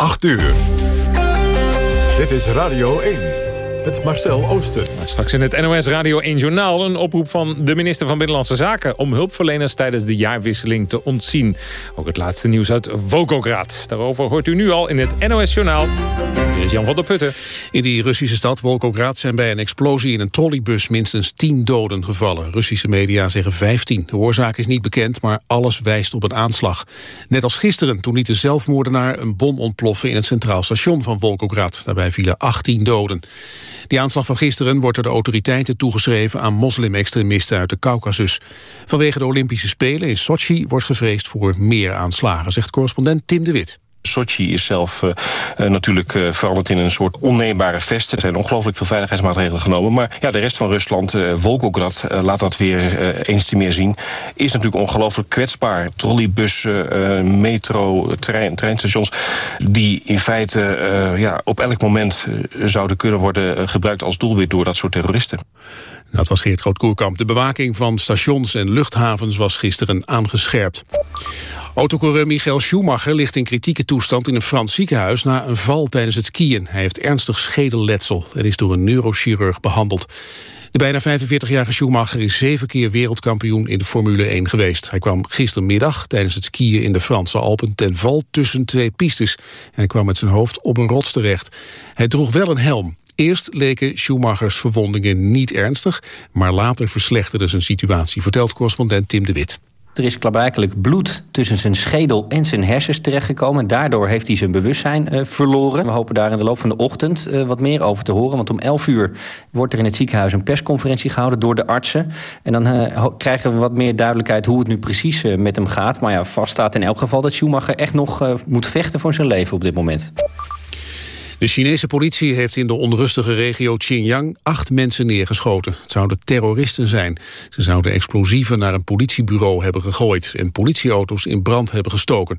8 uur. Dit is Radio 1. Het Marcel Oosten. Straks in het NOS Radio 1 Journaal een oproep van de minister van Binnenlandse Zaken... om hulpverleners tijdens de jaarwisseling te ontzien. Ook het laatste nieuws uit Volgograd. Daarover hoort u nu al in het NOS Journaal. Hier is Jan van der Putten. In die Russische stad Volgograd zijn bij een explosie in een trolleybus minstens 10 doden gevallen. Russische media zeggen 15. De oorzaak is niet bekend, maar alles wijst op een aanslag. Net als gisteren, toen liet de zelfmoordenaar een bom ontploffen in het centraal station van Volgograd. Daarbij vielen 18 doden. Die aanslag van gisteren wordt door de autoriteiten toegeschreven aan moslim-extremisten uit de Caucasus. Vanwege de Olympische Spelen in Sochi wordt gevreesd voor meer aanslagen, zegt correspondent Tim de Wit. Sochi is zelf uh, natuurlijk uh, veranderd in een soort onneembare vest. Er zijn ongelooflijk veel veiligheidsmaatregelen genomen. Maar ja, de rest van Rusland, Volgograd, laat dat weer eens te meer zien. Is natuurlijk ongelooflijk kwetsbaar. Trolleybussen, metro, trein, treinstations... die in feite ja, op elk moment zouden kunnen worden gebruikt als doelwit... door dat soort terroristen. Dat was Geert Groot-Koerkamp. De bewaking van stations en luchthavens was gisteren aangescherpt. Autocoureur Michael Schumacher ligt in kritieke toestand in een Frans ziekenhuis na een val tijdens het skiën. Hij heeft ernstig schedelletsel en is door een neurochirurg behandeld. De bijna 45-jarige Schumacher is zeven keer wereldkampioen in de Formule 1 geweest. Hij kwam gistermiddag tijdens het skiën in de Franse Alpen ten val tussen twee pistes. En kwam met zijn hoofd op een rots terecht. Hij droeg wel een helm. Eerst leken Schumachers verwondingen niet ernstig, maar later verslechterde zijn situatie, vertelt correspondent Tim de Wit. Er is klaarblijkelijk bloed tussen zijn schedel en zijn hersens terechtgekomen. Daardoor heeft hij zijn bewustzijn uh, verloren. We hopen daar in de loop van de ochtend uh, wat meer over te horen. Want om 11 uur wordt er in het ziekenhuis een persconferentie gehouden door de artsen. En dan uh, krijgen we wat meer duidelijkheid hoe het nu precies met hem gaat. Maar ja, vast staat in elk geval dat Schumacher echt nog moet vechten voor zijn leven op dit moment. De Chinese politie heeft in de onrustige regio Xinjiang acht mensen neergeschoten. Het zouden terroristen zijn. Ze zouden explosieven naar een politiebureau hebben gegooid... en politieauto's in brand hebben gestoken.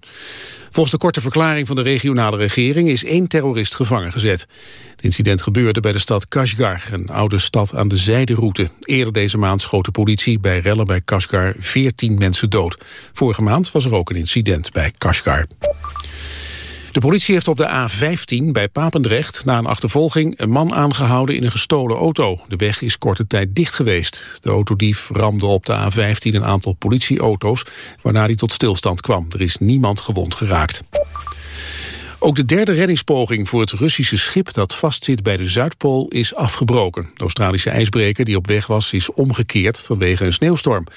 Volgens de korte verklaring van de regionale regering... is één terrorist gevangen gezet. Het incident gebeurde bij de stad Kashgar, een oude stad aan de zijderoute. Eerder deze maand schoot de politie bij rellen bij Kashgar 14 mensen dood. Vorige maand was er ook een incident bij Kashgar. De politie heeft op de A15 bij Papendrecht na een achtervolging een man aangehouden in een gestolen auto. De weg is korte tijd dicht geweest. De autodief ramde op de A15 een aantal politieauto's waarna hij tot stilstand kwam. Er is niemand gewond geraakt. Ook de derde reddingspoging voor het Russische schip dat vastzit bij de Zuidpool is afgebroken. De Australische ijsbreker die op weg was is omgekeerd vanwege een sneeuwstorm.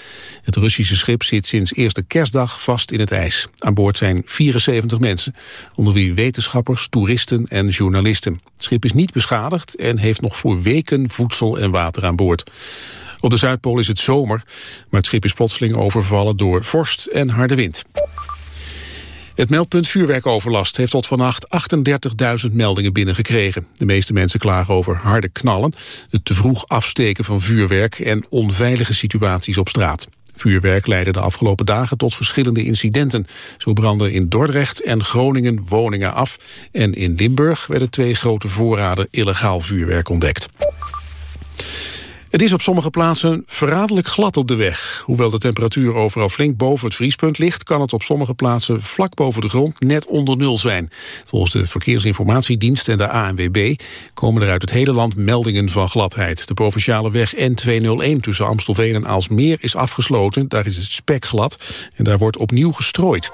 Het Russische schip zit sinds eerste kerstdag vast in het ijs. Aan boord zijn 74 mensen, onder wie wetenschappers, toeristen en journalisten. Het schip is niet beschadigd en heeft nog voor weken voedsel en water aan boord. Op de Zuidpool is het zomer, maar het schip is plotseling overvallen door vorst en harde wind. Het meldpunt vuurwerkoverlast heeft tot vannacht 38.000 meldingen binnengekregen. De meeste mensen klagen over harde knallen, het te vroeg afsteken van vuurwerk en onveilige situaties op straat. Vuurwerk leidde de afgelopen dagen tot verschillende incidenten. Zo brandden in Dordrecht en Groningen woningen af. En in Limburg werden twee grote voorraden illegaal vuurwerk ontdekt. Het is op sommige plaatsen verraderlijk glad op de weg. Hoewel de temperatuur overal flink boven het vriespunt ligt... kan het op sommige plaatsen vlak boven de grond net onder nul zijn. Volgens de Verkeersinformatiedienst en de ANWB... komen er uit het hele land meldingen van gladheid. De provinciale weg N201 tussen Amstelveen en Aalsmeer is afgesloten. Daar is het spek glad en daar wordt opnieuw gestrooid.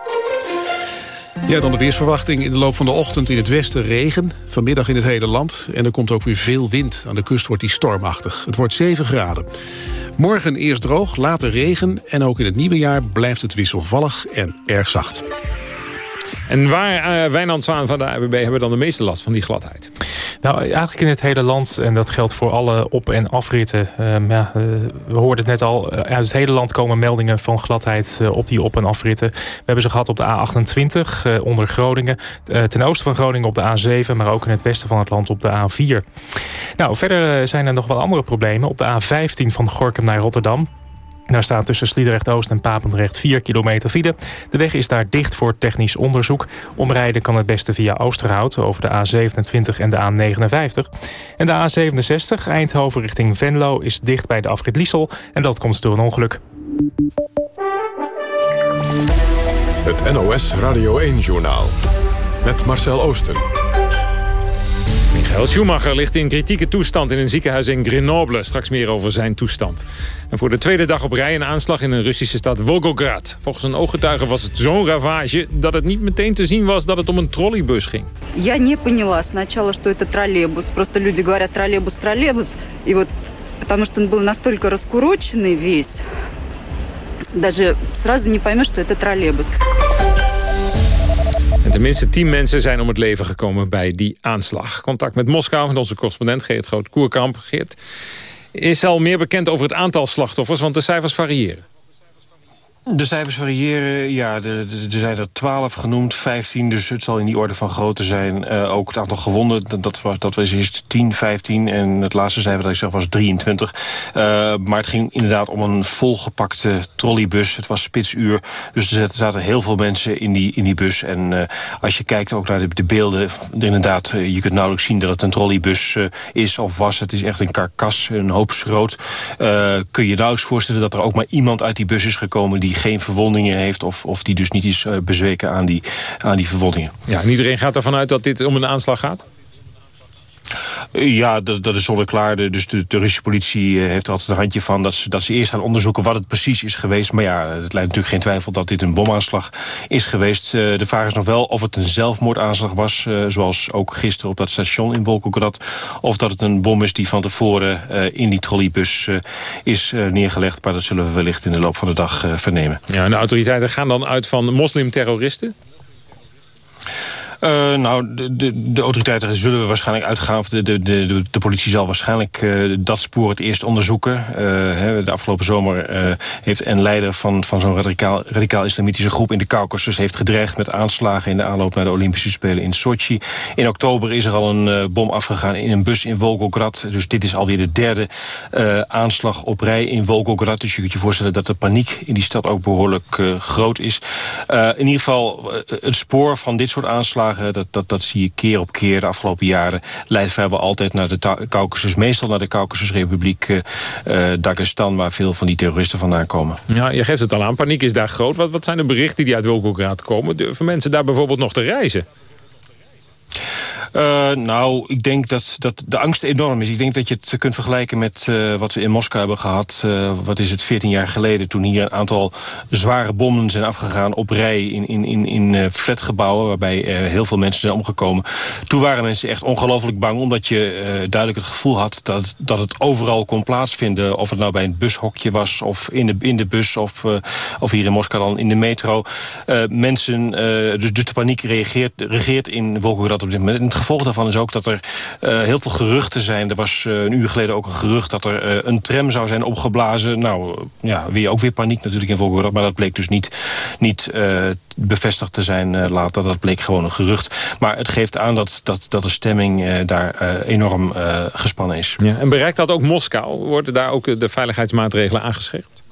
Ja, dan de weersverwachting. In de loop van de ochtend in het westen regen. Vanmiddag in het hele land. En er komt ook weer veel wind. Aan de kust wordt die stormachtig. Het wordt 7 graden. Morgen eerst droog, later regen. En ook in het nieuwe jaar blijft het wisselvallig en erg zacht. En waar, uh, Wijnand Zwaan van de AWB hebben dan de meeste last van die gladheid? Nou, eigenlijk in het hele land. En dat geldt voor alle op- en afritten. Um, ja, uh, we hoorden het net al. Uit het hele land komen meldingen van gladheid uh, op die op- en afritten. We hebben ze gehad op de A28 uh, onder Groningen. ten oosten van Groningen op de A7. Maar ook in het westen van het land op de A4. Nou, verder zijn er nog wel andere problemen. Op de A15 van Gorkum naar Rotterdam. Daar staat tussen Sliedrecht-Oost en Papendrecht 4 kilometer file. De weg is daar dicht voor technisch onderzoek. Omrijden kan het beste via Oosterhout over de A27 en de A59. En de A67 Eindhoven richting Venlo is dicht bij de afrit Liesel. En dat komt door een ongeluk. Het NOS Radio 1-journaal. met Marcel Oosten. Michael Schumacher ligt in kritieke toestand in een ziekenhuis in Grenoble. Straks meer over zijn toestand. En voor de tweede dag op rij een aanslag in een Russische stad Volgograd. Volgens een ooggetuige was het zo'n ravage dat het niet meteen te zien was dat het om een trolleybus ging. Я не поняла сначала, что это троллейбус. Просто люди говорят троллейбус, троллейбус. И вот потому что он был настолько раскуроченный весь, даже сразу не поймешь, что это троллейбус. En tenminste tien mensen zijn om het leven gekomen bij die aanslag. Contact met Moskou met onze correspondent Geert Groot-Koerkamp. Geert, is al meer bekend over het aantal slachtoffers, want de cijfers variëren. De cijfers variëren. Ja, er zijn er 12 genoemd, 15. Dus het zal in die orde van grootte zijn. Uh, ook het aantal gewonden, dat was, dat was eerst 10, 15. En het laatste cijfer dat ik zag was 23. Uh, maar het ging inderdaad om een volgepakte trolleybus. Het was spitsuur. Dus er zaten heel veel mensen in die, in die bus. En uh, als je kijkt ook naar de, de beelden... inderdaad, je kunt nauwelijks zien dat het een trolleybus is of was. Het is echt een karkas, een hoop schroot. kun je nauwelijks voorstellen dat er ook maar iemand uit die bus is gekomen... die geen verwondingen heeft... of, of die dus niet is uh, bezweken aan die, aan die verwondingen. Ja, en iedereen gaat ervan uit dat dit om een aanslag gaat? Ja, dat, dat is zonneklaar. Dus de, Russische politie eh, heeft er altijd een handje van... Dat ze, dat ze eerst gaan onderzoeken wat het precies is geweest. Maar ja, het leidt natuurlijk geen twijfel dat dit een bomaanslag is geweest. Uh, de vraag is nog wel of het een zelfmoordaanslag was... Uh, zoals ook gisteren op dat station in Volgograd... of dat het een bom is die van tevoren in die trolleybus is neergelegd. Maar dat zullen we wellicht in de loop van de dag vernemen. Ja, en de autoriteiten gaan dan uit van moslimterroristen? Uh, nou, de, de, de, autoriteiten zullen waarschijnlijk uitgaan... of de, de, de, de politie zal waarschijnlijk uh, dat spoor het eerst onderzoeken. Hè, de afgelopen zomer heeft een leider van, van zo'n radicaal, radicaal islamitische groep... in de Caucasus heeft gedreigd met aanslagen... in de aanloop naar de Olympische Spelen in Sochi. In oktober is er al een bom afgegaan in een bus in Volgograd. Dus dit is alweer de derde aanslag op rij in Volgograd. Dus je kunt je voorstellen dat de paniek in die stad ook behoorlijk groot is. in ieder geval, het spoor van dit soort aanslagen dat, dat, dat zie je keer op keer de afgelopen jaren... leidt vrijwel altijd naar de Caucasus, meestal naar de Caucasusrepubliek uh, Dagestan... waar veel van die terroristen vandaan komen. Ja, je geeft het al aan, paniek is daar groot. Wat, wat zijn de berichten die uit Volgograd komen? Durven mensen daar bijvoorbeeld nog te reizen? Uh, nou, ik denk dat, dat de angst enorm is. Ik denk dat je het kunt vergelijken met uh, wat we in Moskou hebben gehad. Uh, wat is het, 14 jaar geleden. Toen hier een aantal zware bommen zijn afgegaan op rij in, in, in, in flatgebouwen. Waarbij heel veel mensen zijn omgekomen. Toen waren mensen echt ongelooflijk bang. Omdat je duidelijk het gevoel had dat, dat het overal kon plaatsvinden. Of het nou bij een bushokje was of in de, in de bus. Of, of hier in Moskou dan in de metro. mensen, dus, dus de paniek reageert, regeert in Volgograd op dit moment gevolg daarvan is ook dat er uh, heel veel geruchten zijn. Er was uh, een uur geleden ook een gerucht dat er uh, een tram zou zijn opgeblazen. Nou, ja, weer, ook weer paniek natuurlijk in Volgograd. Maar dat bleek dus niet, niet bevestigd te zijn later. Dat bleek gewoon een gerucht. Maar het geeft aan dat, dat, dat de stemming daar enorm gespannen is. Ja, en bereikt dat ook Moskou? Worden daar ook de veiligheidsmaatregelen aangescherpt?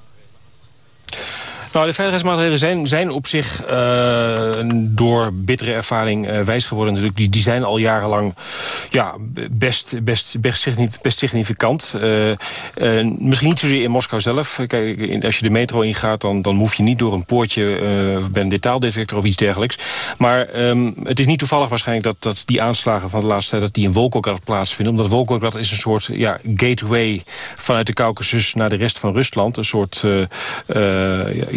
Nou, de veiligheidsmaatregelen zijn, zijn op zich uh, door bittere ervaring uh, wijs geworden. Natuurlijk. Die, die zijn al jarenlang ja, best, best, best, significant. Uh, misschien niet zozeer in Moskou zelf. Kijk, als je de metro ingaat, dan, dan hoef je niet door een poortje bij een detaaldetector of iets dergelijks. Maar um, het is niet toevallig waarschijnlijk dat, dat die aanslagen van de laatste tijd... dat die in Volgograd plaatsvinden. Omdat Volgograd is een soort ja, gateway vanuit de Caucasus naar de rest van Rusland. Een soort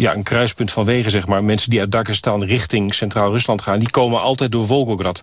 ja, een kruispunt van wegen, zeg maar. Mensen die uit Dagestan richting Centraal-Rusland gaan... die komen altijd door Volgograd.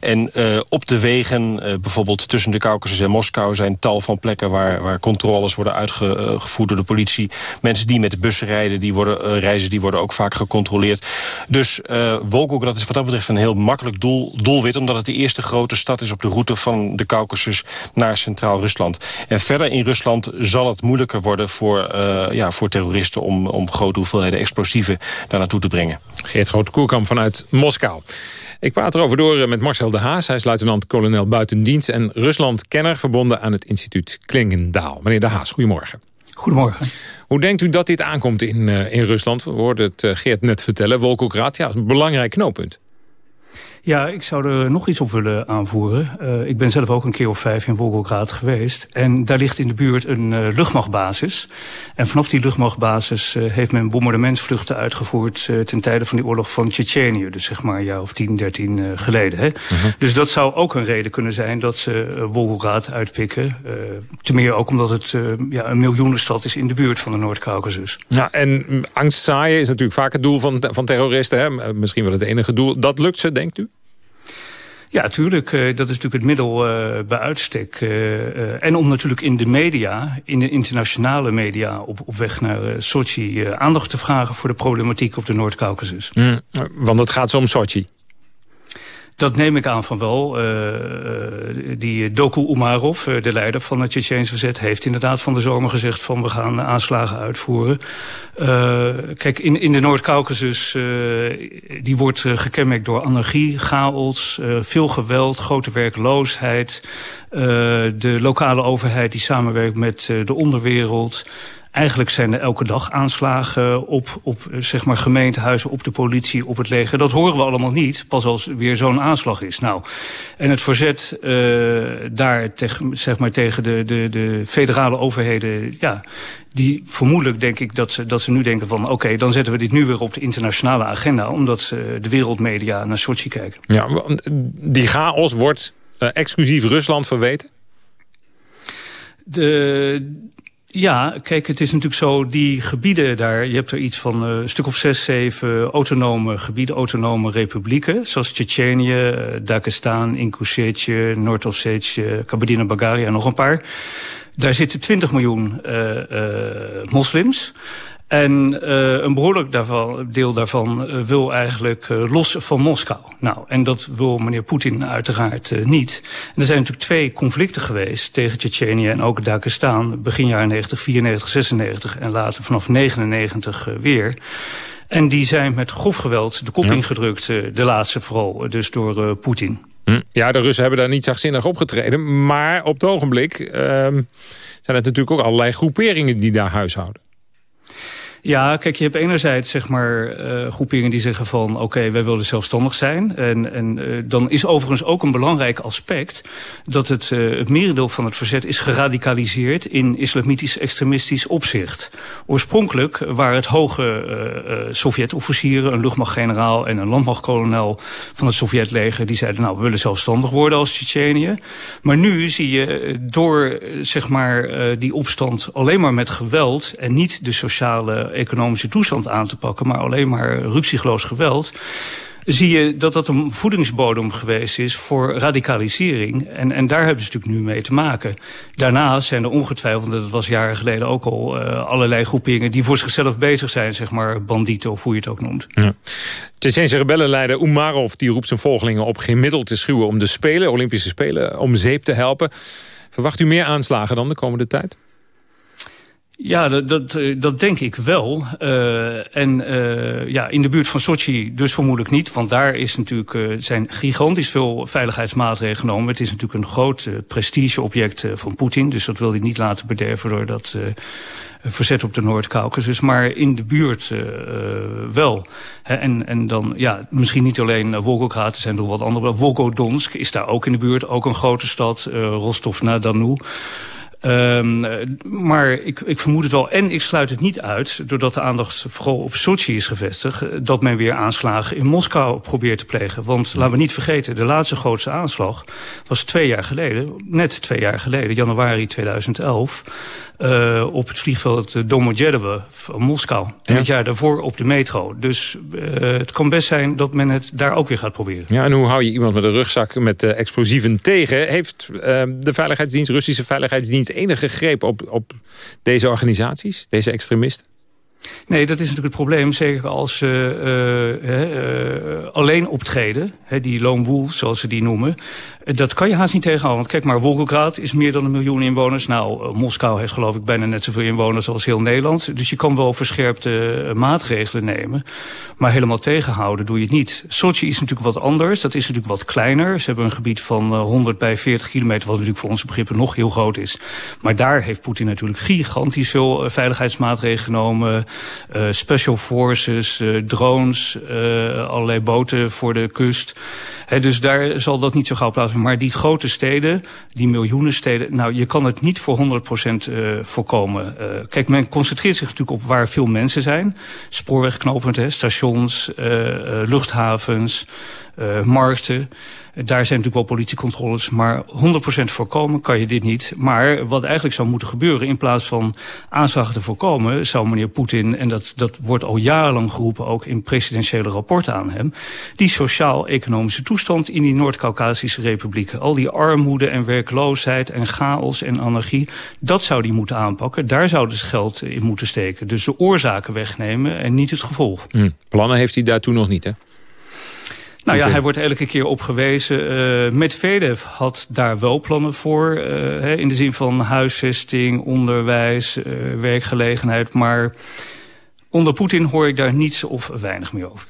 En uh, op de wegen, uh, bijvoorbeeld tussen de Caucasus en Moskou... zijn tal van plekken waar, waar controles worden uitgevoerd door de politie. Mensen die met de bussen rijden, die worden, uh, reizen, die worden ook vaak gecontroleerd. Dus Volgograd is wat dat betreft een heel makkelijk doel, doelwit... omdat het de eerste grote stad is op de route van de Caucasus naar Centraal-Rusland. En verder in Rusland zal het moeilijker worden voor, ja, voor terroristen... om, om grote hoeveelheden hoeveelheden explosieven daar naartoe te brengen. Geert Groot-Koerkamp vanuit Moskou. Ik praat erover door eh, met Marcel de Haas. Hij is luitenant-kolonel buitendienst en Rusland-kenner... verbonden aan het instituut Klingendaal. Meneer de Haas, goedemorgen. Goedemorgen. Hoe denkt u dat dit aankomt in, uh, in Rusland? We hoorden het uh, Geert net vertellen. Volgograd, ja, een belangrijk knooppunt. Ja, ik zou er nog iets op willen aanvoeren. Uh, ik ben zelf ook een keer of vijf in Volgograd geweest. En daar ligt in de buurt een uh, luchtmachtbasis. En vanaf die luchtmachtbasis uh, heeft men bombardementsvluchten uitgevoerd... ten tijde van die oorlog van Tsjetsjenië. Dus zeg maar een jaar of 10, 13 geleden. Hè? Mhm. -huh. Dus dat zou ook een reden kunnen zijn dat ze Volgograd uitpikken. ten meer ook omdat het ja, een miljoenenstad is in de buurt van de Noord-Caucasus. Ja, en angstzaaien is natuurlijk vaak het doel van, van terroristen. Hè? Misschien wel het enige doel. Dat lukt ze, denkt u? Ja, tuurlijk. Uh, dat is natuurlijk het middel uh, bij uitstek. Uh, en om natuurlijk in de media, in de internationale media... op, op weg naar Sochi aandacht te vragen voor de problematiek op de Noord-Caucasus. Mm, want het gaat zo om Sochi. Dat neem ik aan van wel. Uh, die Doku Umarov, de leider van het Tsjetsjeense verzet... heeft inderdaad van de zomer gezegd van we gaan aanslagen uitvoeren. Uh, kijk, in, in de Noord-Caucasus, die wordt gekenmerkt door anarchie, chaos... veel geweld, grote werkloosheid. de lokale overheid die samenwerkt met de onderwereld... Eigenlijk zijn er elke dag aanslagen op, op zeg maar gemeentehuizen, op de politie, op het leger. Dat horen we allemaal niet, pas als weer zo'n aanslag is. Nou, en het verzet uh, daar tegen, zeg maar, tegen de, de, de federale overheden... Ja, die vermoedelijk denk ik dat ze, dat ze nu denken van... oké, okay, dan zetten we dit nu weer op de internationale agenda... omdat uh, de wereldmedia naar Sochi kijken. Ja, die chaos wordt uh, exclusief Rusland verweten? De, ja, kijk, het is natuurlijk zo, die gebieden daar... je hebt er iets van uh, een stuk of zes, zeven autonome gebieden... autonome republieken, zoals Tsjetsjenië, uh, Dagestan, Ingushetie, Noord-Ossetië... Kabardino-Balkaria en nog een paar. Daar zitten 20 miljoen uh, moslims... En uh, een behoorlijk daarvan, deel daarvan uh, wil eigenlijk uh, los van Moskou. Nou, en dat wil meneer Poetin uiteraard niet. En er zijn natuurlijk twee conflicten geweest tegen Tsjetsjenië en ook Dagestan... begin jaren 90, 94, 96 en later vanaf 99 weer... En die zijn met grof geweld de kop ja. ingedrukt, de laatste vooral, dus door Poetin. Hm. Ja, de Russen hebben daar niet zachtzinnig opgetreden. Maar op het ogenblik uh, zijn het natuurlijk ook allerlei groeperingen die daar huishouden. Ja, kijk, je hebt enerzijds zeg maar uh, groeperingen die zeggen van... oké, wij willen zelfstandig zijn. En, en uh, dan is overigens ook een belangrijk aspect... dat het, uh, het merendeel van het verzet is geradicaliseerd... in islamitisch-extremistisch opzicht. Oorspronkelijk waren het hoge Sovjet-officieren... een luchtmachtgeneraal en een landmachtkolonel van het Sovjetleger... die zeiden, nou, we willen zelfstandig worden als Tsjetsjenië. Maar nu zie je door zeg maar, die opstand alleen maar met geweld... en niet de sociale economische toestand aan te pakken... maar alleen maar ruksigloos geweld zie je dat dat een voedingsbodem geweest is voor radicalisering. En, en daar hebben ze natuurlijk nu mee te maken. Daarnaast zijn er ongetwijfeld, dat was jaren geleden ook al... Uh, allerlei groeperingen die voor zichzelf bezig zijn, zeg maar bandieten of hoe je het ook noemt. Ja. Rebellenleider Umarov die roept zijn volgelingen op geen middel te schuwen... om de Spelen, Olympische Spelen, om zeep te helpen. Verwacht u meer aanslagen dan de komende tijd? Ja, dat, dat, eh, dat denk ik wel. Uh, en uh, ja, in de buurt van Sochi dus vermoedelijk niet. Want daar is natuurlijk, zijn gigantisch veel veiligheidsmaatregelen genomen. Het is natuurlijk een groot prestigeobject van Poetin. Dus dat wil hij niet laten bederven door dat verzet op de Noord-Caucasus. Maar in de buurt wel. En, en dan, ja, misschien niet alleen Volgograd, er zijn nog wat andere. Volgodonsk is daar ook in de buurt. Ook een grote stad. Rostov-na-Danu. Um, maar ik, ik vermoed het wel. En ik sluit het niet uit, doordat de aandacht vooral op Sochi is gevestigd... dat men weer aanslagen in Moskou probeert te plegen. Want laten we niet vergeten, de laatste grootste aanslag was twee jaar geleden. Net twee jaar geleden, januari 2011 uh, op het vliegveld Domodedovo van Moskou. En ja. het jaar daarvoor op de metro. Dus uh, het kan best zijn dat men het daar ook weer gaat proberen. Ja, en hoe hou je iemand met een rugzak met uh, explosieven tegen? Heeft de Veiligheidsdienst, Russische Veiligheidsdienst enige greep op, op deze organisaties, deze extremisten? Nee, dat is natuurlijk het probleem. Zeker als ze uh, alleen optreden, hè, die lone wolf, zoals ze die noemen. Dat kan je haast niet tegenhouden. Want kijk maar, Volgograd is meer dan een miljoen inwoners. Nou, Moskou heeft geloof ik bijna net zoveel inwoners als heel Nederland. Dus je kan wel verscherpte maatregelen nemen. Maar helemaal tegenhouden doe je het niet. Sochi is natuurlijk wat anders. Dat is natuurlijk wat kleiner. Ze hebben een gebied van 100 bij 40 kilometer. Wat natuurlijk voor onze begrippen nog heel groot is. Maar daar heeft Poetin natuurlijk gigantisch veel veiligheidsmaatregelen genomen special forces, uh, drones, uh, allerlei boten voor de kust. Dus daar zal dat niet zo gauw plaatsvinden. Maar die grote steden, die miljoenen steden... nou, je kan het niet voor 100% uh, voorkomen. Uh, kijk, men concentreert zich natuurlijk op waar veel mensen zijn. Spoorwegknopend, stations, uh, luchthavens, markten... Daar zijn natuurlijk wel politiecontroles, maar 100% voorkomen kan je dit niet. Maar wat eigenlijk zou moeten gebeuren, in plaats van aanslagen te voorkomen... zou meneer Poetin, en dat, dat wordt al jarenlang geroepen... ook in presidentiële rapporten aan hem... die sociaal-economische toestand in die Noord-Caucasische republieken... al die armoede en werkloosheid en chaos en anarchie... dat zou die moeten aanpakken. Daar zouden ze geld in moeten steken. Dus de oorzaken wegnemen en niet het gevolg. Hm. Plannen heeft hij daartoe nog niet, hè? Nou ja, hij wordt elke keer op gewezen. Uh, Medvedev had daar wel plannen voor. Uh, in de zin van huisvesting, onderwijs, uh, werkgelegenheid. Maar onder Poetin hoor ik daar niets of weinig meer over.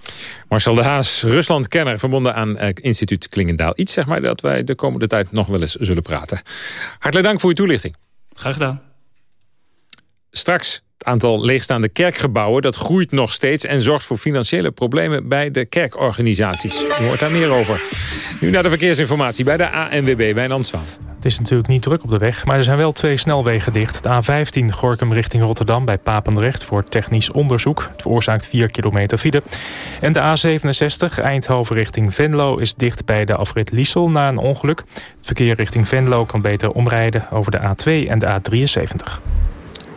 Marcel de Haas, Rusland-kenner, verbonden aan instituut Klingendaal. Iets zeg maar dat wij de komende tijd nog wel eens zullen praten. Hartelijk dank voor uw toelichting. Graag gedaan. Straks het aantal leegstaande kerkgebouwen dat groeit nog steeds... en zorgt voor financiële problemen bij de kerkorganisaties. U hoort daar meer over. Nu naar de verkeersinformatie bij de ANWB, Wijnand Zwaan. Het is natuurlijk niet druk op de weg, maar er zijn wel twee snelwegen dicht. De A15 Gorkum richting Rotterdam bij Papendrecht voor technisch onderzoek. Het veroorzaakt 4 kilometer file. En de A67 Eindhoven richting Venlo is dicht bij de afrit Liesel na een ongeluk. Het verkeer richting Venlo kan beter omrijden over de A2 en de A73.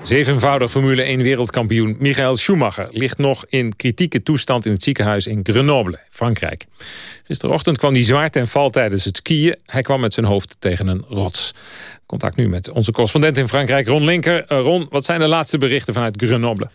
Zevenvoudig Formule 1 wereldkampioen Michael Schumacher... ligt nog in kritieke toestand in het ziekenhuis in Grenoble, Frankrijk. Gisterochtend kwam hij zwaar ten val tijdens het skiën. Hij kwam met zijn hoofd tegen een rots. Contact nu met onze correspondent in Frankrijk, Ron Linker. Uh, Ron, wat zijn de laatste berichten vanuit Grenoble?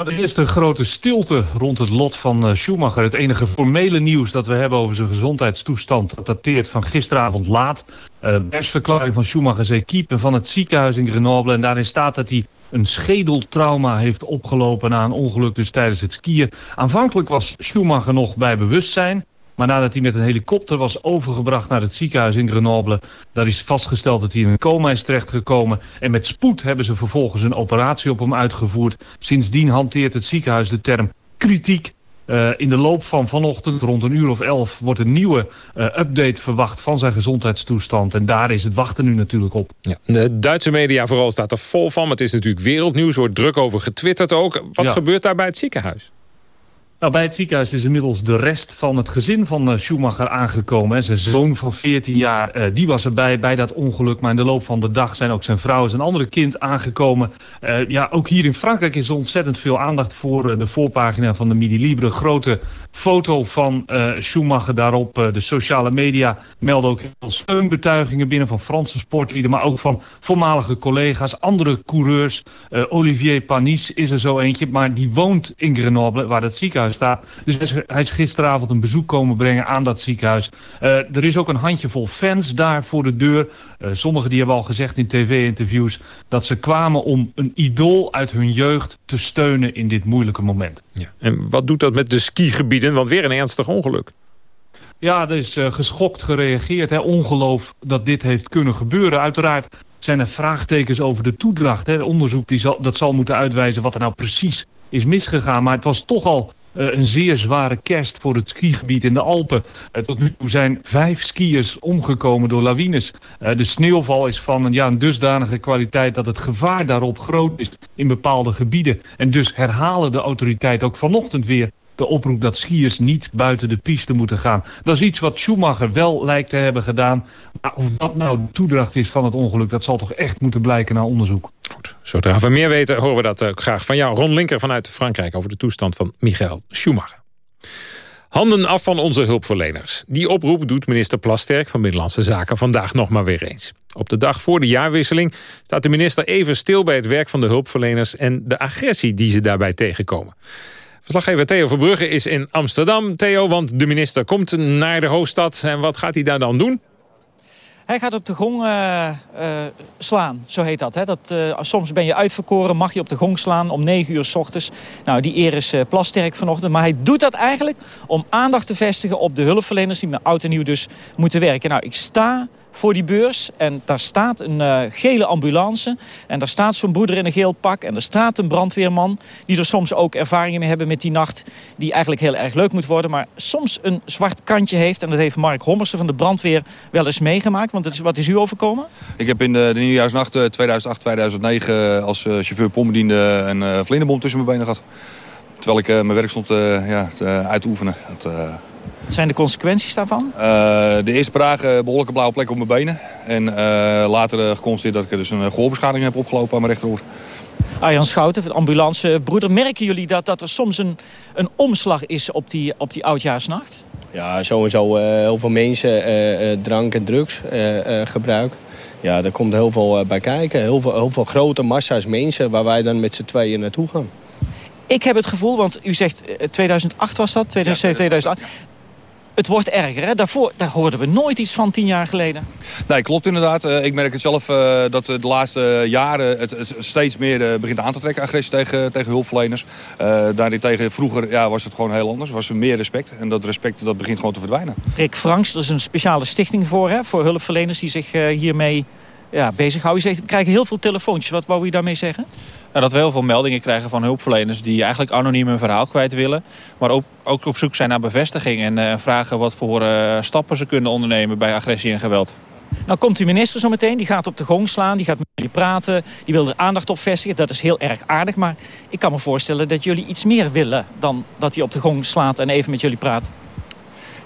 Nou, de eerste grote stilte rond het lot van eh, Schumacher. Het enige formele nieuws dat we hebben over zijn gezondheidstoestand... dat dateert van gisteravond laat. Uh, persverklaring van Schumachers equipe van het ziekenhuis in Grenoble. En daarin staat dat hij een schedeltrauma heeft opgelopen na een ongeluk dus tijdens het skiën. Aanvankelijk was Schumacher nog bij bewustzijn. Maar nadat hij met een helikopter was overgebracht naar het ziekenhuis in Grenoble... daar is vastgesteld dat hij in een coma is terechtgekomen. En met spoed hebben ze vervolgens een operatie op hem uitgevoerd. Sindsdien hanteert het ziekenhuis de term kritiek. Uh, in de loop van vanochtend, rond een uur of elf, wordt een nieuwe uh, update verwacht van zijn gezondheidstoestand. En daar is het wachten nu natuurlijk op. Ja, de Duitse media vooral staat er vol van. Het is natuurlijk wereldnieuws, wordt druk over getwitterd ook. Wat ja. gebeurt daar bij het ziekenhuis? Nou, bij het ziekenhuis is inmiddels de rest van het gezin van uh, Schumacher aangekomen. Zijn zoon van 14 jaar, uh, die was erbij bij dat ongeluk. Maar in de loop van de dag zijn ook zijn vrouw en zijn andere kind aangekomen. Uh, ja, ook hier in Frankrijk is er ontzettend veel aandacht voor de voorpagina van de Midi Libre. Grote foto van Schumacher daarop. de sociale media melden ook heel steunbetuigingen binnen van Franse sportlieden. Maar ook van voormalige collega's, andere coureurs. Olivier Panis is er zo eentje, maar die woont in Grenoble, waar het ziekenhuis staat. Dus hij is gisteravond een bezoek komen brengen aan dat ziekenhuis. Uh, er is ook een handjevol fans daar voor de deur. Uh, sommigen die hebben al gezegd in tv-interviews... dat ze kwamen om een idool uit hun jeugd te steunen in dit moeilijke moment. Ja. En wat doet dat met de skigebieden? Want weer een ernstig ongeluk. Ja, er is uh, geschokt gereageerd. Hè. Ongeloof dat dit heeft kunnen gebeuren. Uiteraard zijn er vraagtekens over de toedracht. Hè. onderzoek die zal, dat zal moeten uitwijzen wat er nou precies is misgegaan. Maar het was toch al een zeer zware kerst voor het skigebied in de Alpen. Uh, tot nu toe zijn vijf skiers omgekomen door lawines. Uh, de sneeuwval is van een, ja, een dusdanige kwaliteit dat het gevaar daarop groot is in bepaalde gebieden. En dus herhalen de autoriteiten ook vanochtend weer de oproep dat skiers niet buiten de piste moeten gaan. Dat is iets wat Schumacher wel lijkt te hebben gedaan. Maar of dat nou de toedracht is van het ongeluk... dat zal toch echt moeten blijken na onderzoek. Goed, zodra we meer weten horen we dat uh, graag van jou. Ron Linker vanuit Frankrijk over de toestand van Michael Schumacher. Handen af van onze hulpverleners. Die oproep doet minister Plasterk van Binnenlandse Zaken vandaag nog maar weer eens. Op de dag voor de jaarwisseling staat de minister even stil bij het werk van de hulpverleners... en de agressie die ze daarbij tegenkomen. Verslaggever Theo Verbrugge is in Amsterdam. Theo, want de minister komt naar de hoofdstad. En wat gaat hij daar dan doen? Hij gaat op de gong uh, uh, slaan, zo heet dat. Hè? dat uh, soms ben je uitverkoren, mag je op de gong slaan om 9 uur s ochtends. Nou, die eer is plasterk vanochtend. Maar hij doet dat eigenlijk om aandacht te vestigen op de hulpverleners... die met oud en nieuw dus moeten werken. Nou, ik sta voor die beurs. En daar staat een uh, gele ambulance. En daar staat zo'n broeder in een geel pak. En er staat een brandweerman. Die er soms ook ervaringen mee hebben met die nacht. Die eigenlijk heel erg leuk moet worden. Maar soms een zwart kantje heeft. En dat heeft Mark Hommersen van de brandweer wel eens meegemaakt. Want wat is u overkomen? Ik heb in de, de nieuwjaarsnacht 2008-2009 als chauffeur pombediende een vlinderbom tussen mijn benen gehad. Terwijl ik mijn werk stond ja, uit te oefenen. Dat, wat zijn de consequenties daarvan? Uh, de eerste paar dagen behoorlijke blauwe plek op mijn benen. En uh, later geconstateerd dat ik dus een gehoorbeschadiging heb opgelopen aan mijn rechteroor. Arjan Schouten, van de ambulancebroeder. Merken jullie dat, dat er soms een, een omslag is op die, op die oudjaarsnacht? Ja, sowieso uh, heel veel mensen drank en drugs gebruik. Ja, daar komt heel veel bij kijken. Heel veel, heel veel grote massa's mensen waar wij dan met z'n tweeën naartoe gaan. Ik heb het gevoel, want u zegt 2008 was dat, 2007, 2008 het wordt erger. Hè? Daarvoor, daar hoorden we nooit iets van tien jaar geleden. Nee, klopt inderdaad. Uh, ik merk het zelf uh, dat de laatste jaren het, steeds meer begint aan te trekken. Agressie tegen, tegen hulpverleners. daarentegen vroeger ja, was het gewoon heel anders. Was er meer respect. En dat respect dat begint gewoon te verdwijnen. Rick Franks, er is een speciale stichting voor, hè, voor hulpverleners die zich hiermee ja, bezighouden. Je zegt, we krijgen heel veel telefoontjes. Wat wou u daarmee zeggen? Dat we heel veel meldingen krijgen van hulpverleners die eigenlijk anoniem een verhaal kwijt willen. Maar ook, ook op zoek zijn naar bevestiging en uh, vragen wat voor uh, stappen ze kunnen ondernemen bij agressie en geweld. Nou komt de minister zo meteen, die gaat op de gong slaan, die gaat met jullie praten, die wil er aandacht op vestigen. Dat is heel erg aardig, maar ik kan me voorstellen dat jullie iets meer willen dan dat hij op de gong slaat en even met jullie praat.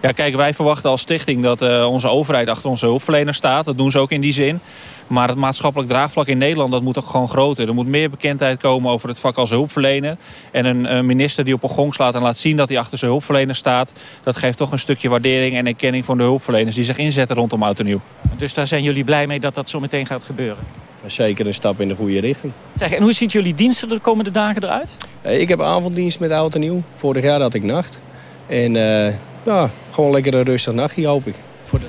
Ja, kijk, wij verwachten als stichting dat uh, onze overheid achter onze hulpverleners staat. Dat doen ze ook in die zin. Maar het maatschappelijk draagvlak in Nederland dat moet ook gewoon groter. Er moet meer bekendheid komen over het vak als hulpverlener. En een, minister die op een gong slaat en laat zien dat hij achter zijn hulpverlener staat... dat geeft toch een stukje waardering en erkenning van de hulpverleners... die zich inzetten rondom Oud en Nieuw. Dus daar zijn jullie blij mee dat dat zo meteen gaat gebeuren? Zeker een stap in de goede richting. Zeg, en hoe ziet jullie diensten de komende dagen eruit? Eh, ik heb avonddienst met Oud en Nieuw. Vorig jaar had ik nacht. En uh, ja, gewoon lekker een rustig nachtje hoop ik. Voor de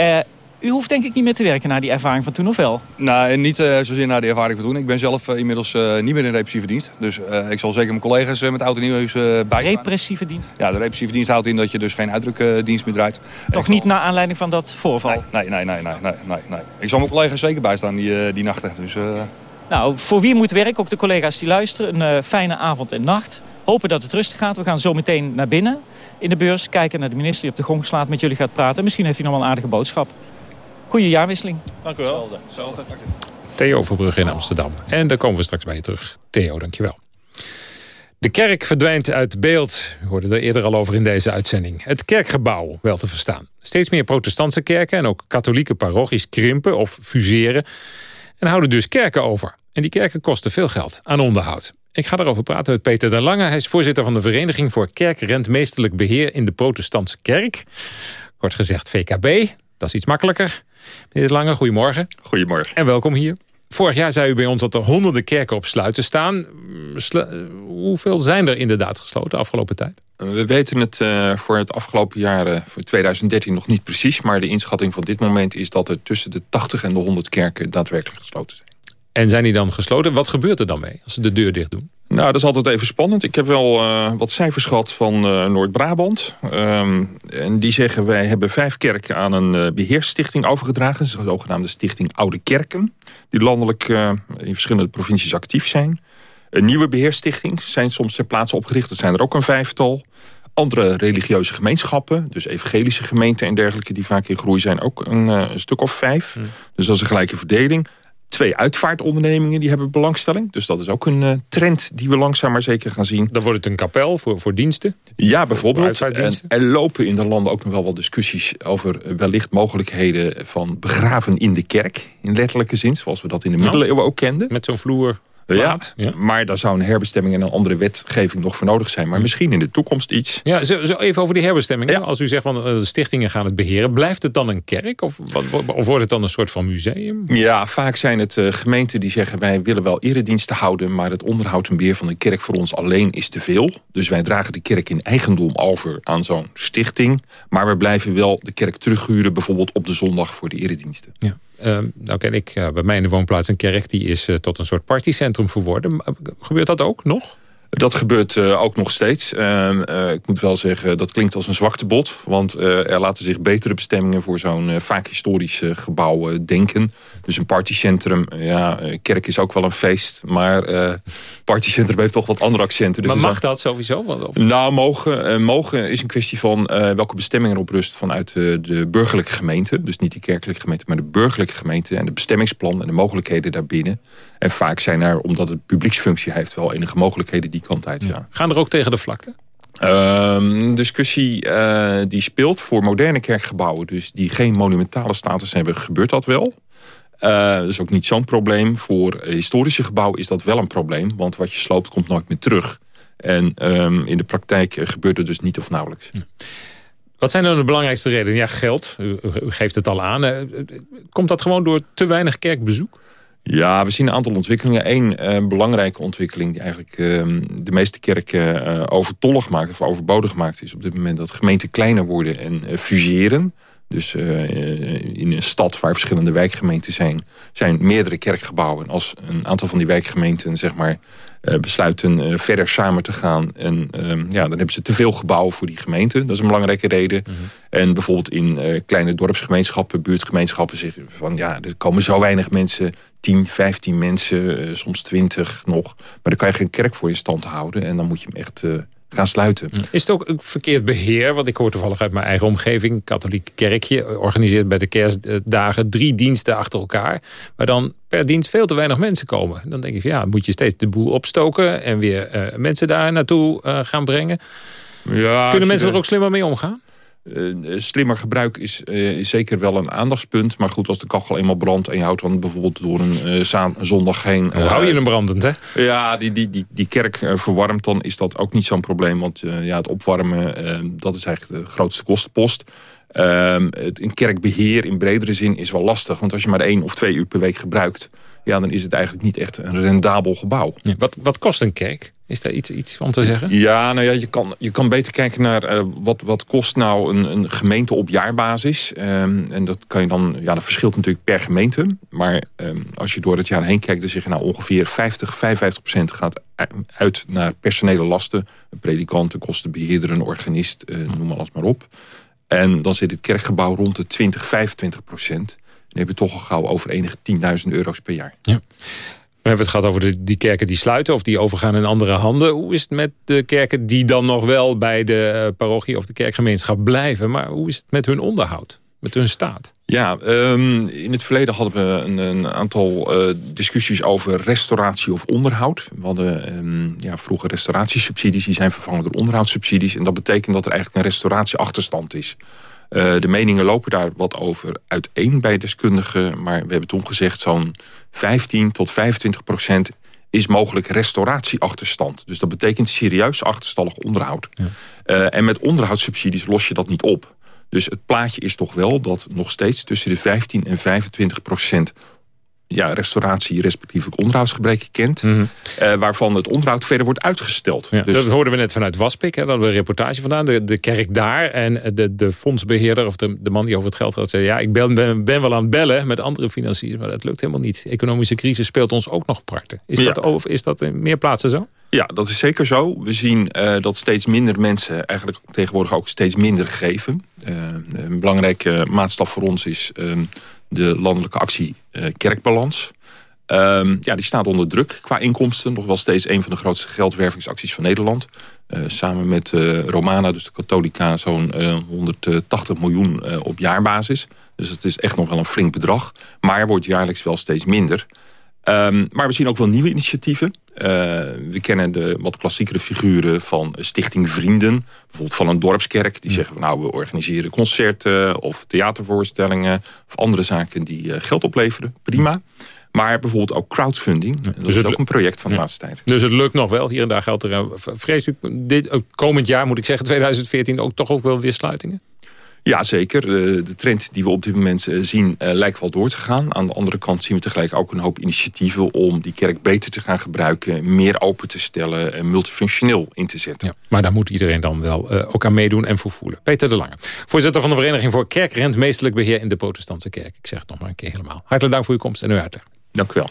uh, u hoeft denk ik niet meer te werken naar die ervaring van toen, of wel? Nou, niet uh, zozeer naar die ervaring van toen. Ik ben zelf uh, inmiddels uh, niet meer in repressieve dienst. Dus ik zal zeker mijn collega's met oud en nieuw bij. Repressieve dienst? Ja, de repressieve dienst houdt in dat je dus geen uitdrukdienst meer draait. Toch niet naar aanleiding van dat voorval? Nee, nee, nee, nee, nee, nee, nee. Ik zal mijn collega's zeker bijstaan die, die nachten. Dus, Nou, voor wie moet werken, ook de collega's die luisteren, een fijne avond en nacht. Hopen dat het rustig gaat. We gaan zo meteen naar binnen in de beurs. Kijken naar de minister die op de gong slaat, met jullie gaat praten. Misschien heeft hij nog wel een aardige boodschap. Goeie jaarwisseling. Dank u wel. Hetzelfde. Theo Verbrugge in Amsterdam. En daar komen we straks bij je terug. Theo, dankjewel. De kerk verdwijnt uit beeld. We hoorden er eerder al over in deze uitzending. Het kerkgebouw, wel te verstaan. Steeds meer protestantse kerken en ook katholieke parochies krimpen of fuseren. En houden dus kerken over. En die kerken kosten veel geld aan onderhoud. Ik ga erover praten met Peter de Lange. Hij is voorzitter van de Vereniging voor Kerkrentmeesterlijk Beheer in de Protestantse Kerk. Kort gezegd VKB. Dat is iets makkelijker. Meneer Lange, goedemorgen. Goedemorgen. En welkom hier. Vorig jaar zei u bij ons dat er honderden kerken op sluiten staan. hoeveel zijn er inderdaad gesloten de afgelopen tijd? We weten het uh, voor het afgelopen jaar, uh, voor 2013, nog niet precies. Maar de inschatting van dit moment is dat er tussen de 80 en de 100 kerken daadwerkelijk gesloten zijn. En zijn die dan gesloten? Wat gebeurt er dan mee als ze de deur dicht doen? Nou, dat is altijd even spannend. Ik heb wel uh, wat cijfers gehad van uh, Noord-Brabant. Um, en die zeggen, wij hebben vijf kerken aan een uh, beheersstichting overgedragen. Dat is de zogenaamde stichting Oude Kerken. Die landelijk in verschillende provincies actief zijn. Een nieuwe beheersstichting zijn soms ter plaatse opgericht. Dat zijn er ook een vijftal. Andere religieuze gemeenschappen, dus evangelische gemeenten en dergelijke... die vaak in groei zijn, ook een, een stuk of vijf. Hmm. Dus dat is een gelijke verdeling. Twee uitvaartondernemingen die hebben belangstelling. Dus dat is ook een uh, trend die we langzaam maar zeker gaan zien. Dan wordt het een kapel voor, voor diensten? Ja, bijvoorbeeld. En er lopen in de landen ook nog wel wat discussies... over wellicht mogelijkheden van begraven in de kerk. In letterlijke zin, zoals we dat in de nou, middeleeuwen ook kenden. Met zo'n vloer ja, maar daar zou een herbestemming en een andere wetgeving nog voor nodig zijn. Maar misschien in de toekomst iets. Ja, zo, zo even over die herbestemming. Als u zegt van eh, de stichtingen gaan het beheren. Blijft het dan een kerk? Of, of wordt het dan een soort van museum? Ja, vaak zijn het uh, gemeenten die zeggen wij willen wel erediensten houden. Maar het onderhoud en beheer van een kerk voor ons alleen is te veel. Dus wij dragen de kerk in eigendom over aan zo'n stichting. Maar we blijven wel de kerk terughuren. Bijvoorbeeld op de zondag voor de erediensten. Ja. Uh, nou ken ik bij mij in de woonplaats een kerk... die is uh, tot een soort partycentrum verworden. Gebeurt dat ook nog? Dat gebeurt uh, ook nog steeds. Uh, uh, ik moet wel zeggen, dat klinkt als een zwaktebod. Want er laten zich betere bestemmingen voor zo'n vaak historisch gebouw denken. Dus een partycentrum, ja, kerk is ook wel een feest. Maar partycentrum heeft toch wat andere accenten. Dus maar mag dat sowieso? Of? Nou, mogen, mogen is een kwestie van welke bestemming erop rust vanuit de burgerlijke gemeente. Dus niet die kerkelijke gemeente, maar de burgerlijke gemeente. En de bestemmingsplan en de mogelijkheden daarbinnen. En vaak zijn er, omdat het publieksfunctie heeft, wel enige mogelijkheden die kant uit. Ja. Gaan er ook tegen de vlakte? Um, discussie uh, die speelt voor moderne kerkgebouwen... dus die geen monumentale status hebben, gebeurt dat wel. Uh, dat is ook niet zo'n probleem. Voor historische gebouwen is dat wel een probleem... want wat je sloopt komt nooit meer terug. En um, in de praktijk gebeurt het dus niet of nauwelijks. Wat zijn dan de belangrijkste redenen? Ja, geld. U, geeft het al aan. Komt dat gewoon door te weinig kerkbezoek? Ja, we zien een aantal ontwikkelingen. Eén uh, belangrijke ontwikkeling die eigenlijk uh, de meeste kerken uh, overtollig maakt of overbodig maakt, is op dit moment dat gemeenten kleiner worden en fuseren. Dus in een stad waar verschillende wijkgemeenten zijn, zijn meerdere kerkgebouwen. En als een aantal van die wijkgemeenten zeg maar, uh, besluiten uh, verder samen te gaan. En ehm, ja, dan hebben ze te veel gebouwen voor die gemeente. Dat is een belangrijke reden. Mhm. En bijvoorbeeld in kleine dorpsgemeenschappen, buurtgemeenschappen zeggen van ja, er komen zo weinig mensen. 10, 15 mensen, soms 20 nog. Maar dan kan je geen kerk voor je stand houden. En dan moet je hem echt gaan sluiten. Is het ook een verkeerd beheer? Want ik hoor toevallig uit mijn eigen omgeving. Katholieke kerkje organiseert bij de kerstdagen drie diensten achter elkaar. Waar dan per dienst veel te weinig mensen komen. Dan denk ik, ja, moet je steeds de boel opstoken... en weer uh, mensen daar naartoe uh, gaan brengen. Ja, Kunnen mensen er ook slimmer mee omgaan? Uh, slimmer gebruik is, uh, is, zeker wel een aandachtspunt. Maar goed, als de kachel eenmaal brandt... en je houdt dan bijvoorbeeld door een uh, zondag geen... Hoe hou je hem brandend, hè? Ja, die, die, die, die kerk verwarmt, dan is dat ook niet zo'n probleem. Want ja, het opwarmen, dat is eigenlijk de grootste kostenpost. Ehm, een kerkbeheer in bredere zin is wel lastig. Want als je maar één of twee uur per week gebruikt... ja, dan is het eigenlijk niet echt een rendabel gebouw. wat, wat kost een kerk? Is daar iets, iets van te zeggen? Ja, nou ja, je kan, je kan beter kijken naar uh, wat, wat kost nou een, een gemeente op jaarbasis. Um, en dat kan je dan, ja, dat verschilt natuurlijk per gemeente. Maar um, als je door het jaar heen kijkt, dan zeg je nou ongeveer 50, 55 procent gaat uit naar personele lasten. Predikanten, kostenbeheerder, een organist, uh, noem alles maar op. En dan zit het kerkgebouw rond de 20, 25 procent. Dan heb je toch al gauw over enige 10.000 euro's per jaar. Ja. We hebben het gehad over de, die kerken die sluiten of die overgaan in andere handen. Hoe is het met de kerken die dan nog wel bij de eh, parochie of de kerkgemeenschap blijven? Maar hoe is het met hun onderhoud, met hun staat? Ja, um, in het verleden hadden we een, een aantal uh, discussies over restauratie of onderhoud. We hadden um, ja, vroeger restauratiesubsidies, die zijn vervangen door onderhoudssubsidies. En dat betekent dat er eigenlijk een restauratieachterstand is. Uh, de meningen lopen daar wat over uiteen bij deskundigen. Maar we hebben toen gezegd zo'n 15 tot 25 procent is mogelijk restauratieachterstand. Dus dat betekent serieus achterstallig onderhoud. Ja. Uh, en met onderhoudssubsidies los je dat niet op. Dus het plaatje is toch wel dat nog steeds tussen de 15 en 25 procent ja, restauratie respectievelijk onderhoudsgebreken kent. Mm -hmm. uh, waarvan het onderhoud verder wordt uitgesteld. Ja, dus... Dat hoorden we net vanuit Waspik. Hè, hadden we een reportage vandaan. De, de kerk daar en de, de fondsbeheerder of de, de man die over het geld had zei... ja, ik ben, ben, ben wel aan het bellen met andere financiers... maar dat lukt helemaal niet. De economische crisis speelt ons ook nog parten. Is, ja. dat, of is dat in meer plaatsen zo? Ja, dat is zeker zo. We zien uh, dat steeds minder mensen eigenlijk tegenwoordig ook steeds minder geven. Uh, een belangrijke maatstaf voor ons is... De landelijke actie uh, Kerkbalans. Um, ja, die staat onder druk qua inkomsten. Nog wel steeds een van de grootste geldwervingsacties van Nederland. Uh, samen met uh, Romana, dus de Katholica, zo'n 180 miljoen op jaarbasis. Dus het is echt nog wel een flink bedrag. Maar wordt jaarlijks wel steeds minder. Um, maar we zien ook wel nieuwe initiatieven. Uh, we kennen de wat klassiekere figuren van Stichting Vrienden. Bijvoorbeeld van een dorpskerk. Die zeggen van nou we organiseren concerten of theatervoorstellingen. Of andere zaken die uh, geld opleveren. Prima. Maar bijvoorbeeld ook crowdfunding. dat dus is ook een project van de laatste tijd. Dus het lukt nog wel. Hier en daar geldt er... Vrees u dit, komend jaar moet ik zeggen 2014 ook toch ook wel weer sluitingen? Ja, zeker. De, de, trend die we op dit moment eh, zien uh, lijkt wel door te gaan. Aan de andere kant zien we tegelijk ook een hoop initiatieven... om die kerk beter te gaan gebruiken, meer open te stellen... en multifunctioneel in te zetten. Ja, maar daar moet iedereen dan wel uh, ook aan meedoen en voor voelen. Peter de Lange, voorzitter van de Vereniging voor Kerkrentmeestelijk Beheer... in de Protestantse Kerk. Ik zeg het nog maar een keer helemaal. Hartelijk dank voor uw komst en uw uitleg. Dank u wel.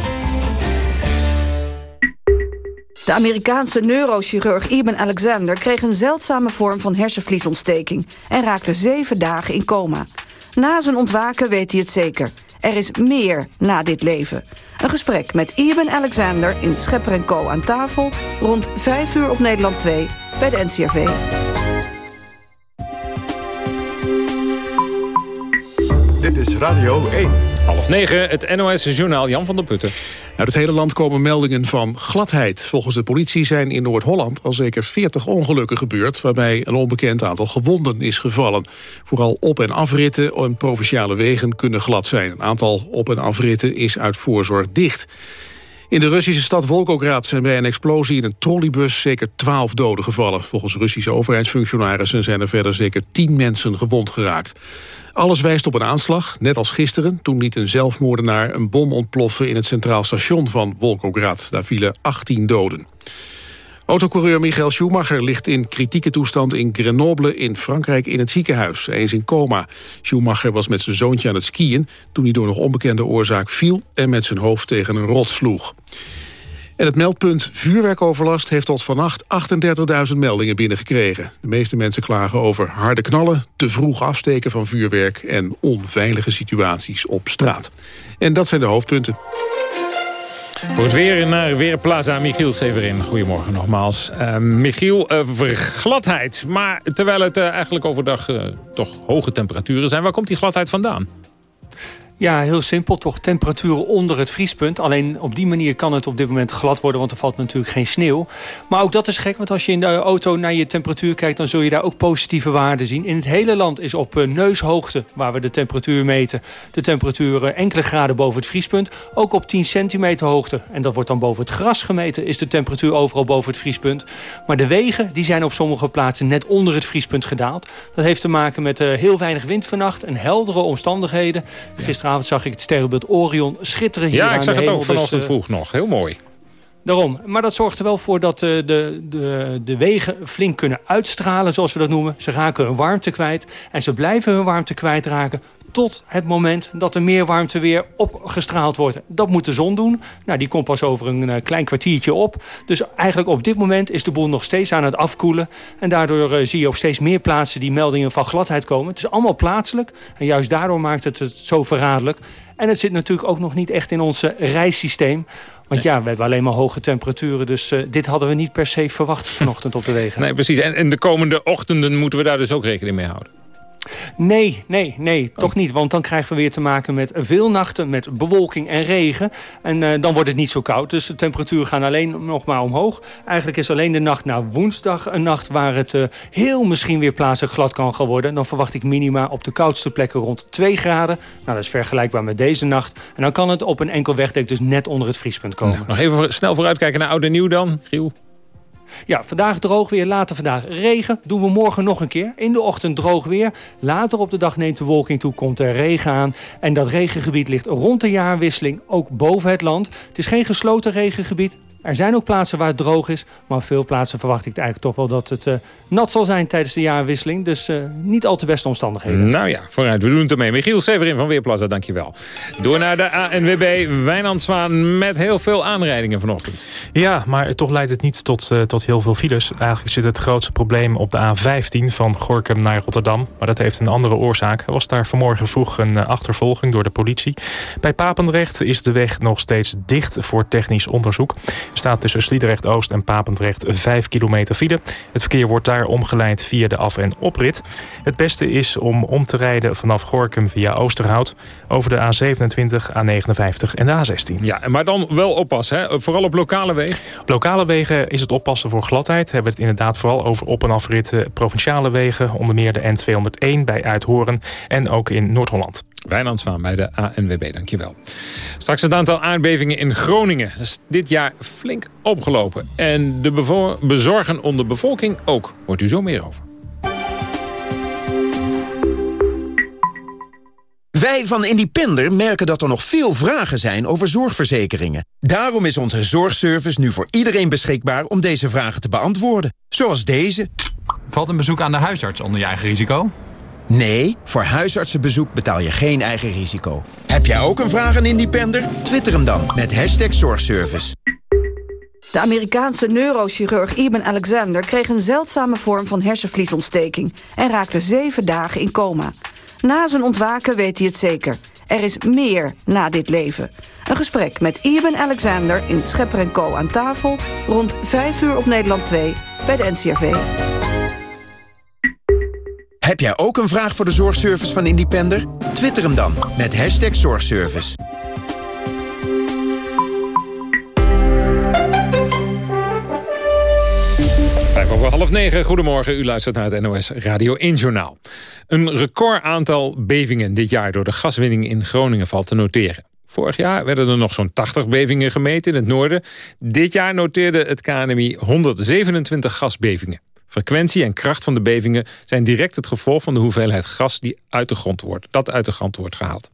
De Amerikaanse neurochirurg Eben Alexander kreeg een zeldzame vorm van hersenvliesontsteking en raakte zeven dagen in coma. Na zijn ontwaken weet hij het zeker. Er is meer na dit leven. Een gesprek met Eben Alexander in Schepper Co. aan tafel... rond 5 uur op Nederland 2 bij de NCRV. Dit is Radio 1. Half negen, het NOS-journaal Jan van der Putten. Uit het hele land komen meldingen van gladheid. Volgens de politie zijn in Noord-Holland al zeker 40 ongelukken gebeurd... waarbij een onbekend aantal gewonden is gevallen. Vooral op- en afritten en provinciale wegen kunnen glad zijn. Een aantal op- en afritten is uit voorzorg dicht. In de Russische stad Volgograd zijn bij een explosie in een trolleybus zeker 12 doden gevallen. Volgens Russische overheidsfunctionarissen zijn er verder zeker 10 mensen gewond geraakt. Alles wijst op een aanslag, net als gisteren. Toen liet een zelfmoordenaar een bom ontploffen in het centraal station van Volgograd. Daar vielen 18 doden. Autocoureur Michael Schumacher ligt in kritieke toestand in Grenoble in Frankrijk in het ziekenhuis. Hij is in coma. Schumacher was met zijn zoontje aan het skiën toen hij door nog onbekende oorzaak viel en met zijn hoofd tegen een rots sloeg. En het meldpunt vuurwerkoverlast heeft tot vannacht 38.000 meldingen binnengekregen. De meeste mensen klagen over harde knallen, te vroeg afsteken van vuurwerk... en onveilige situaties op straat. En dat zijn de hoofdpunten. Voor het weer naar Weerplaza, Michiel Severin. Goedemorgen nogmaals. Uh, Michiel, uh, gladheid. Maar terwijl het uh, eigenlijk overdag toch hoge temperaturen zijn... waar komt die gladheid vandaan? Ja, heel simpel. Toch temperaturen onder het vriespunt. Alleen op die manier kan het op dit moment glad worden... want er valt natuurlijk geen sneeuw. Maar ook dat is gek, want als je in de auto naar je temperatuur kijkt... dan zul je daar ook positieve waarden zien. In het hele land is op neushoogte, waar we de temperatuur meten... de temperatuur enkele graden boven het vriespunt. Ook op 10 centimeter hoogte, en dat wordt dan boven het gras gemeten... is de temperatuur overal boven het vriespunt. Maar de wegen die zijn op sommige plaatsen net onder het vriespunt gedaald. Dat heeft te maken met uh, heel weinig wind vannacht en heldere omstandigheden. Gisteravond zag ik het sterrenbeeld Orion schitteren hier Ja, ik zag het ook vanochtend dus, vroeg nog. Heel mooi. Daarom. Maar dat zorgt er wel voor dat de, de, de, de wegen flink kunnen uitstralen, zoals we dat noemen. Ze raken hun warmte kwijt. En ze blijven hun warmte kwijtraken tot het moment dat er meer warmte weer opgestraald wordt. Dat moet de zon doen. Nou, die komt pas over een uh, klein kwartiertje op. Dus eigenlijk op dit moment is de boel nog steeds aan het afkoelen. En daardoor uh, zie je op steeds meer plaatsen die meldingen van gladheid komen. Het is allemaal plaatselijk. En juist daardoor maakt het het zo verraderlijk. En het zit natuurlijk ook nog niet echt in ons reissysteem. Want ja, we hebben alleen maar hoge temperaturen. Dus dit hadden we niet per se verwacht vanochtend op de wegen. Nee, precies. En, en de komende ochtenden moeten we daar dus ook rekening mee houden. Nee, nee, nee, toch niet. Want dan krijgen we weer te maken met veel nachten, met bewolking en regen. En uh, dan wordt het niet zo koud. Dus de temperaturen gaan alleen nog maar omhoog. Eigenlijk is alleen de nacht naar woensdag een nacht waar het uh, heel misschien weer plaatselijk glad kan gaan worden. Dan verwacht ik minima op de koudste plekken rond 2 graden. Nou, dat is vergelijkbaar met deze nacht. En dan kan het op een enkel wegdek dus net onder het vriespunt komen. Nou, nog even snel vooruitkijken naar Oude Nieuw dan, Giel. Ja, vandaag droog weer, later vandaag regen. Doen we morgen nog een keer. In de ochtend droog weer. Later op de dag neemt de wolking toe, komt er regen aan. En dat regengebied ligt rond de jaarwisseling ook boven het land. Het is geen gesloten regengebied. Er zijn ook plaatsen waar het droog is. Maar op veel plaatsen verwacht ik eigenlijk toch wel dat het uh, nat zal zijn tijdens de jaarwisseling. Dus uh, niet al te beste omstandigheden. Nou ja, vooruit. We doen het ermee. Michiel Severin van Weerplaza, dankjewel. Door naar de ANWB Wijnand Zwaan met heel veel aanrijdingen vanochtend. Ja, maar toch leidt het niet tot, uh, tot heel veel files. Eigenlijk zit het grootste probleem op de A15 van Gorkum naar Rotterdam. Maar dat heeft een andere oorzaak. Er was daar vanmorgen vroeg een achtervolging door de politie. Bij Papendrecht is de weg nog steeds dicht voor technisch onderzoek. Staat tussen Sliedrecht-Oost en Papendrecht 5 kilometer file. Het verkeer wordt daar omgeleid via de af- en oprit. Het beste is om om te rijden vanaf Gorkum via Oosterhout... over de A27, A59 en de A16. Ja, maar dan wel oppassen, hè? vooral op lokale wegen. Op lokale wegen is het oppassen voor gladheid. Hebben we het inderdaad vooral over op- en afritten provinciale wegen. Onder meer de N201 bij Uithoren en ook in Noord-Holland. Wijnand Zwaan bij de ANWB, dankjewel. Straks het aantal aardbevingen in Groningen. Dat is dit jaar flink opgelopen. En de bezorgen onder bevolking ook. Hoort u zo meer over. Wij van Independer merken dat er nog veel vragen zijn over zorgverzekeringen. Daarom is onze zorgservice nu voor iedereen beschikbaar om deze vragen te beantwoorden. Zoals deze. Valt een bezoek aan de huisarts onder je eigen risico? Nee, voor huisartsenbezoek betaal je geen eigen risico. Heb jij ook een vraag aan Independer? Twitter hem dan met hashtag zorgservice. De Amerikaanse neurochirurg Eben Alexander kreeg een zeldzame vorm van hersenvliesontsteking... en raakte zeven dagen in coma. Na zijn ontwaken weet hij het zeker. Er is meer na dit leven. Een gesprek met Eben Alexander in Schepper Co. aan tafel... rond 5 uur op Nederland 2 bij de NCRV. Heb jij ook een vraag voor de zorgservice van Independer? Twitter hem dan met hashtag zorgservice. Vijf over half negen, goedemorgen. U luistert naar het NOS Radio 1 Journaal. Een record aantal bevingen dit jaar door de gaswinning in Groningen valt te noteren. Vorig jaar werden er nog zo'n 80 bevingen gemeten in het noorden. Dit jaar noteerde het KNMI 127 gasbevingen. Frequentie en kracht van de bevingen zijn direct het gevolg van de hoeveelheid gas die uit de grond wordt, dat uit de grond wordt gehaald.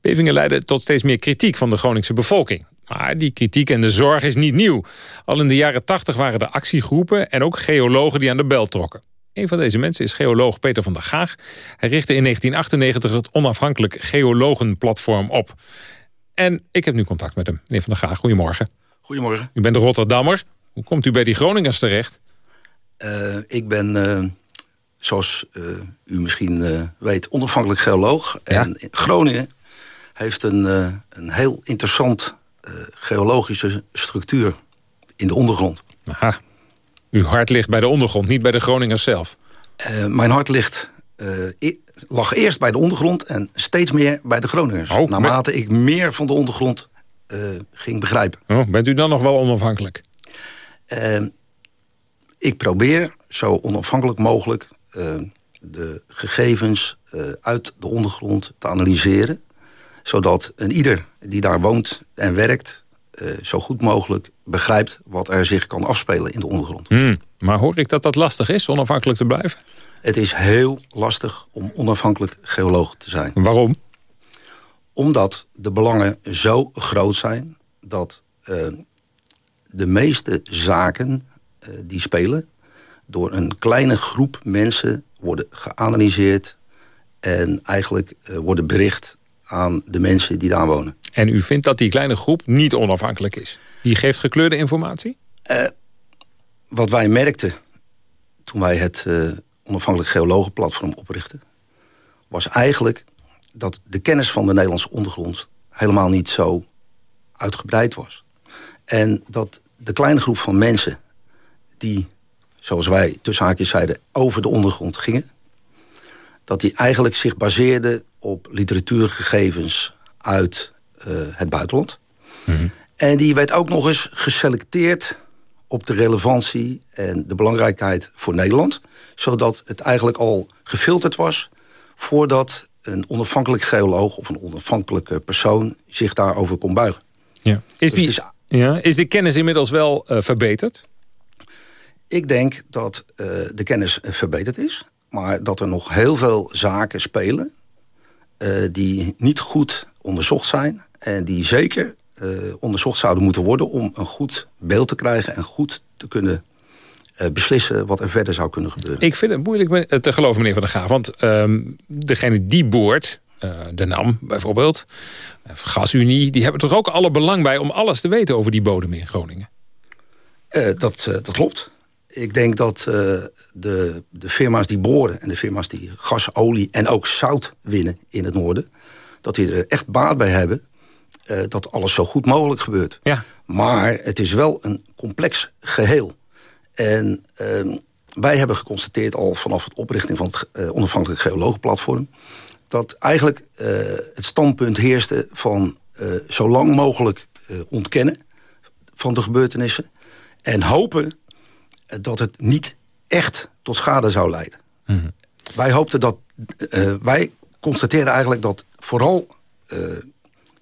Bevingen leiden tot steeds meer kritiek van de Groningse bevolking. Maar die kritiek en de zorg is niet nieuw. Al in de jaren 80 waren er actiegroepen en ook geologen die aan de bel trokken. Een van deze mensen is geoloog Peter van der Gaag. Hij richtte in 1998 het onafhankelijk geologenplatform op. En ik heb nu contact met hem. Meneer van der Gaag, goedemorgen. Goedemorgen. U bent de Rotterdammer. Hoe komt u bij die Groningers terecht? Uh, ik ben, uh, zoals uh, u misschien weet, onafhankelijk geoloog. Ja? En Groningen heeft een, een heel interessant geologische structuur in de ondergrond. Aha. Uw hart ligt bij de ondergrond, niet bij de Groningers zelf? mijn hart ligt, lag eerst bij de ondergrond en steeds meer bij de Groningers. Oh, naarmate ben... ik meer van de ondergrond ging begrijpen. Oh, bent u dan nog wel onafhankelijk? ik probeer zo onafhankelijk mogelijk de gegevens uit de ondergrond te analyseren. Zodat een ieder die daar woont en werkt... Uh, zo goed mogelijk begrijpt wat er zich kan afspelen in de ondergrond. Hmm, maar hoor ik dat dat lastig is, onafhankelijk te blijven? Het is heel lastig om onafhankelijk geoloog te zijn. Waarom? Omdat de belangen zo groot zijn... dat de meeste zaken uh, die spelen... door een kleine groep mensen worden geanalyseerd... en eigenlijk worden bericht aan de mensen die daar wonen. En u vindt dat die kleine groep niet onafhankelijk is? Die geeft gekleurde informatie? Uh, wat wij merkten toen wij het onafhankelijk geologenplatform oprichten... was eigenlijk dat de kennis van de Nederlandse ondergrond... helemaal niet zo uitgebreid was. En dat de kleine groep van mensen die, zoals wij tussen haakjes zeiden, over de ondergrond gingen. Dat die eigenlijk zich baseerde op literatuurgegevens uit uh, het buitenland. Mm -hmm. En die werd ook nog eens geselecteerd op de relevantie en de belangrijkheid voor Nederland. Zodat het eigenlijk al gefilterd was voordat een onafhankelijk geoloog of een onafhankelijke persoon zich daarover kon buigen. Ja. Is, dus die, is, ja, is die kennis inmiddels wel uh, verbeterd? Ik denk dat uh, de kennis verbeterd is. Maar dat er nog heel veel zaken spelen... Uh, die niet goed onderzocht zijn. En die zeker uh, onderzocht zouden moeten worden... om een goed beeld te krijgen en goed te kunnen beslissen... wat er verder zou kunnen gebeuren. Ik vind het moeilijk te geloven, meneer Van der Gaaf. Want um, degene die boort, de NAM bijvoorbeeld... Gasunie, die hebben toch ook alle belang bij... om alles te weten over die bodem in Groningen? dat, dat klopt ik denk dat uh, de, de firma's die boren en de firma's die gas, olie en ook zout winnen in het noorden... dat die er echt baat bij hebben uh, dat alles zo goed mogelijk gebeurt. Ja. Maar het is wel een complex geheel. En uh, wij hebben geconstateerd al vanaf het oprichting van het uh, onafhankelijk geologenplatform... dat eigenlijk het standpunt heerste van zo lang mogelijk ontkennen van de gebeurtenissen... en hopen dat het niet echt tot schade zou leiden. Mm -hmm. Wij hoopten dat... Uh, wij constateerden eigenlijk dat vooral uh,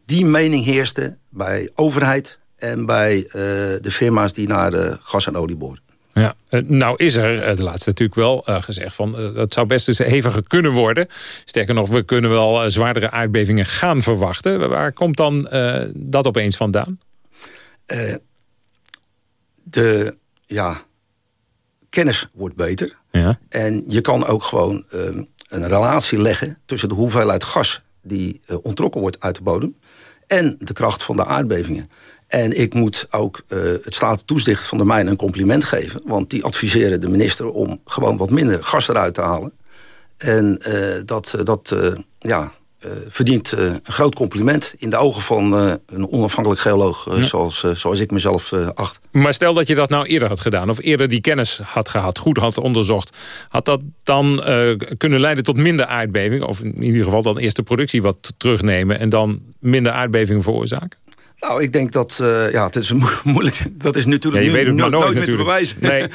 die mening heerste... bij overheid en bij uh, de firma's die naar de gas en olie boren. Ja, eh, nou is er eh, de laatste natuurlijk wel eh, gezegd van dat zou best eens heviger kunnen worden. Sterker nog, we kunnen wel zwaardere aardbevingen gaan verwachten. Waar komt dan dat opeens vandaan? de ja, kennis wordt beter. Ja. En je kan ook gewoon ehm, een relatie leggen tussen de hoeveelheid gas die ontrokken wordt uit de bodem en de kracht van de aardbevingen. En ik moet ook uh, het staatstoezicht van de mijnen een compliment geven. Want die adviseren de minister om gewoon wat minder gas eruit te halen. En uh, dat, uh, dat ja, verdient een groot compliment in de ogen van een onafhankelijk geoloog ja. zoals, zoals ik mezelf acht. Maar stel dat je dat nou eerder had gedaan of eerder die kennis had gehad, goed had onderzocht. Had dat dan kunnen leiden tot minder aardbevingen? Of in ieder geval dan eerst de productie wat terugnemen en dan minder aardbevingen veroorzaken? Nou, ik denk dat... Uh, ja, het is moeilijk. Dat is natuurlijk ja, je weet het nooit, nooit, meer te bewijzen. Nee.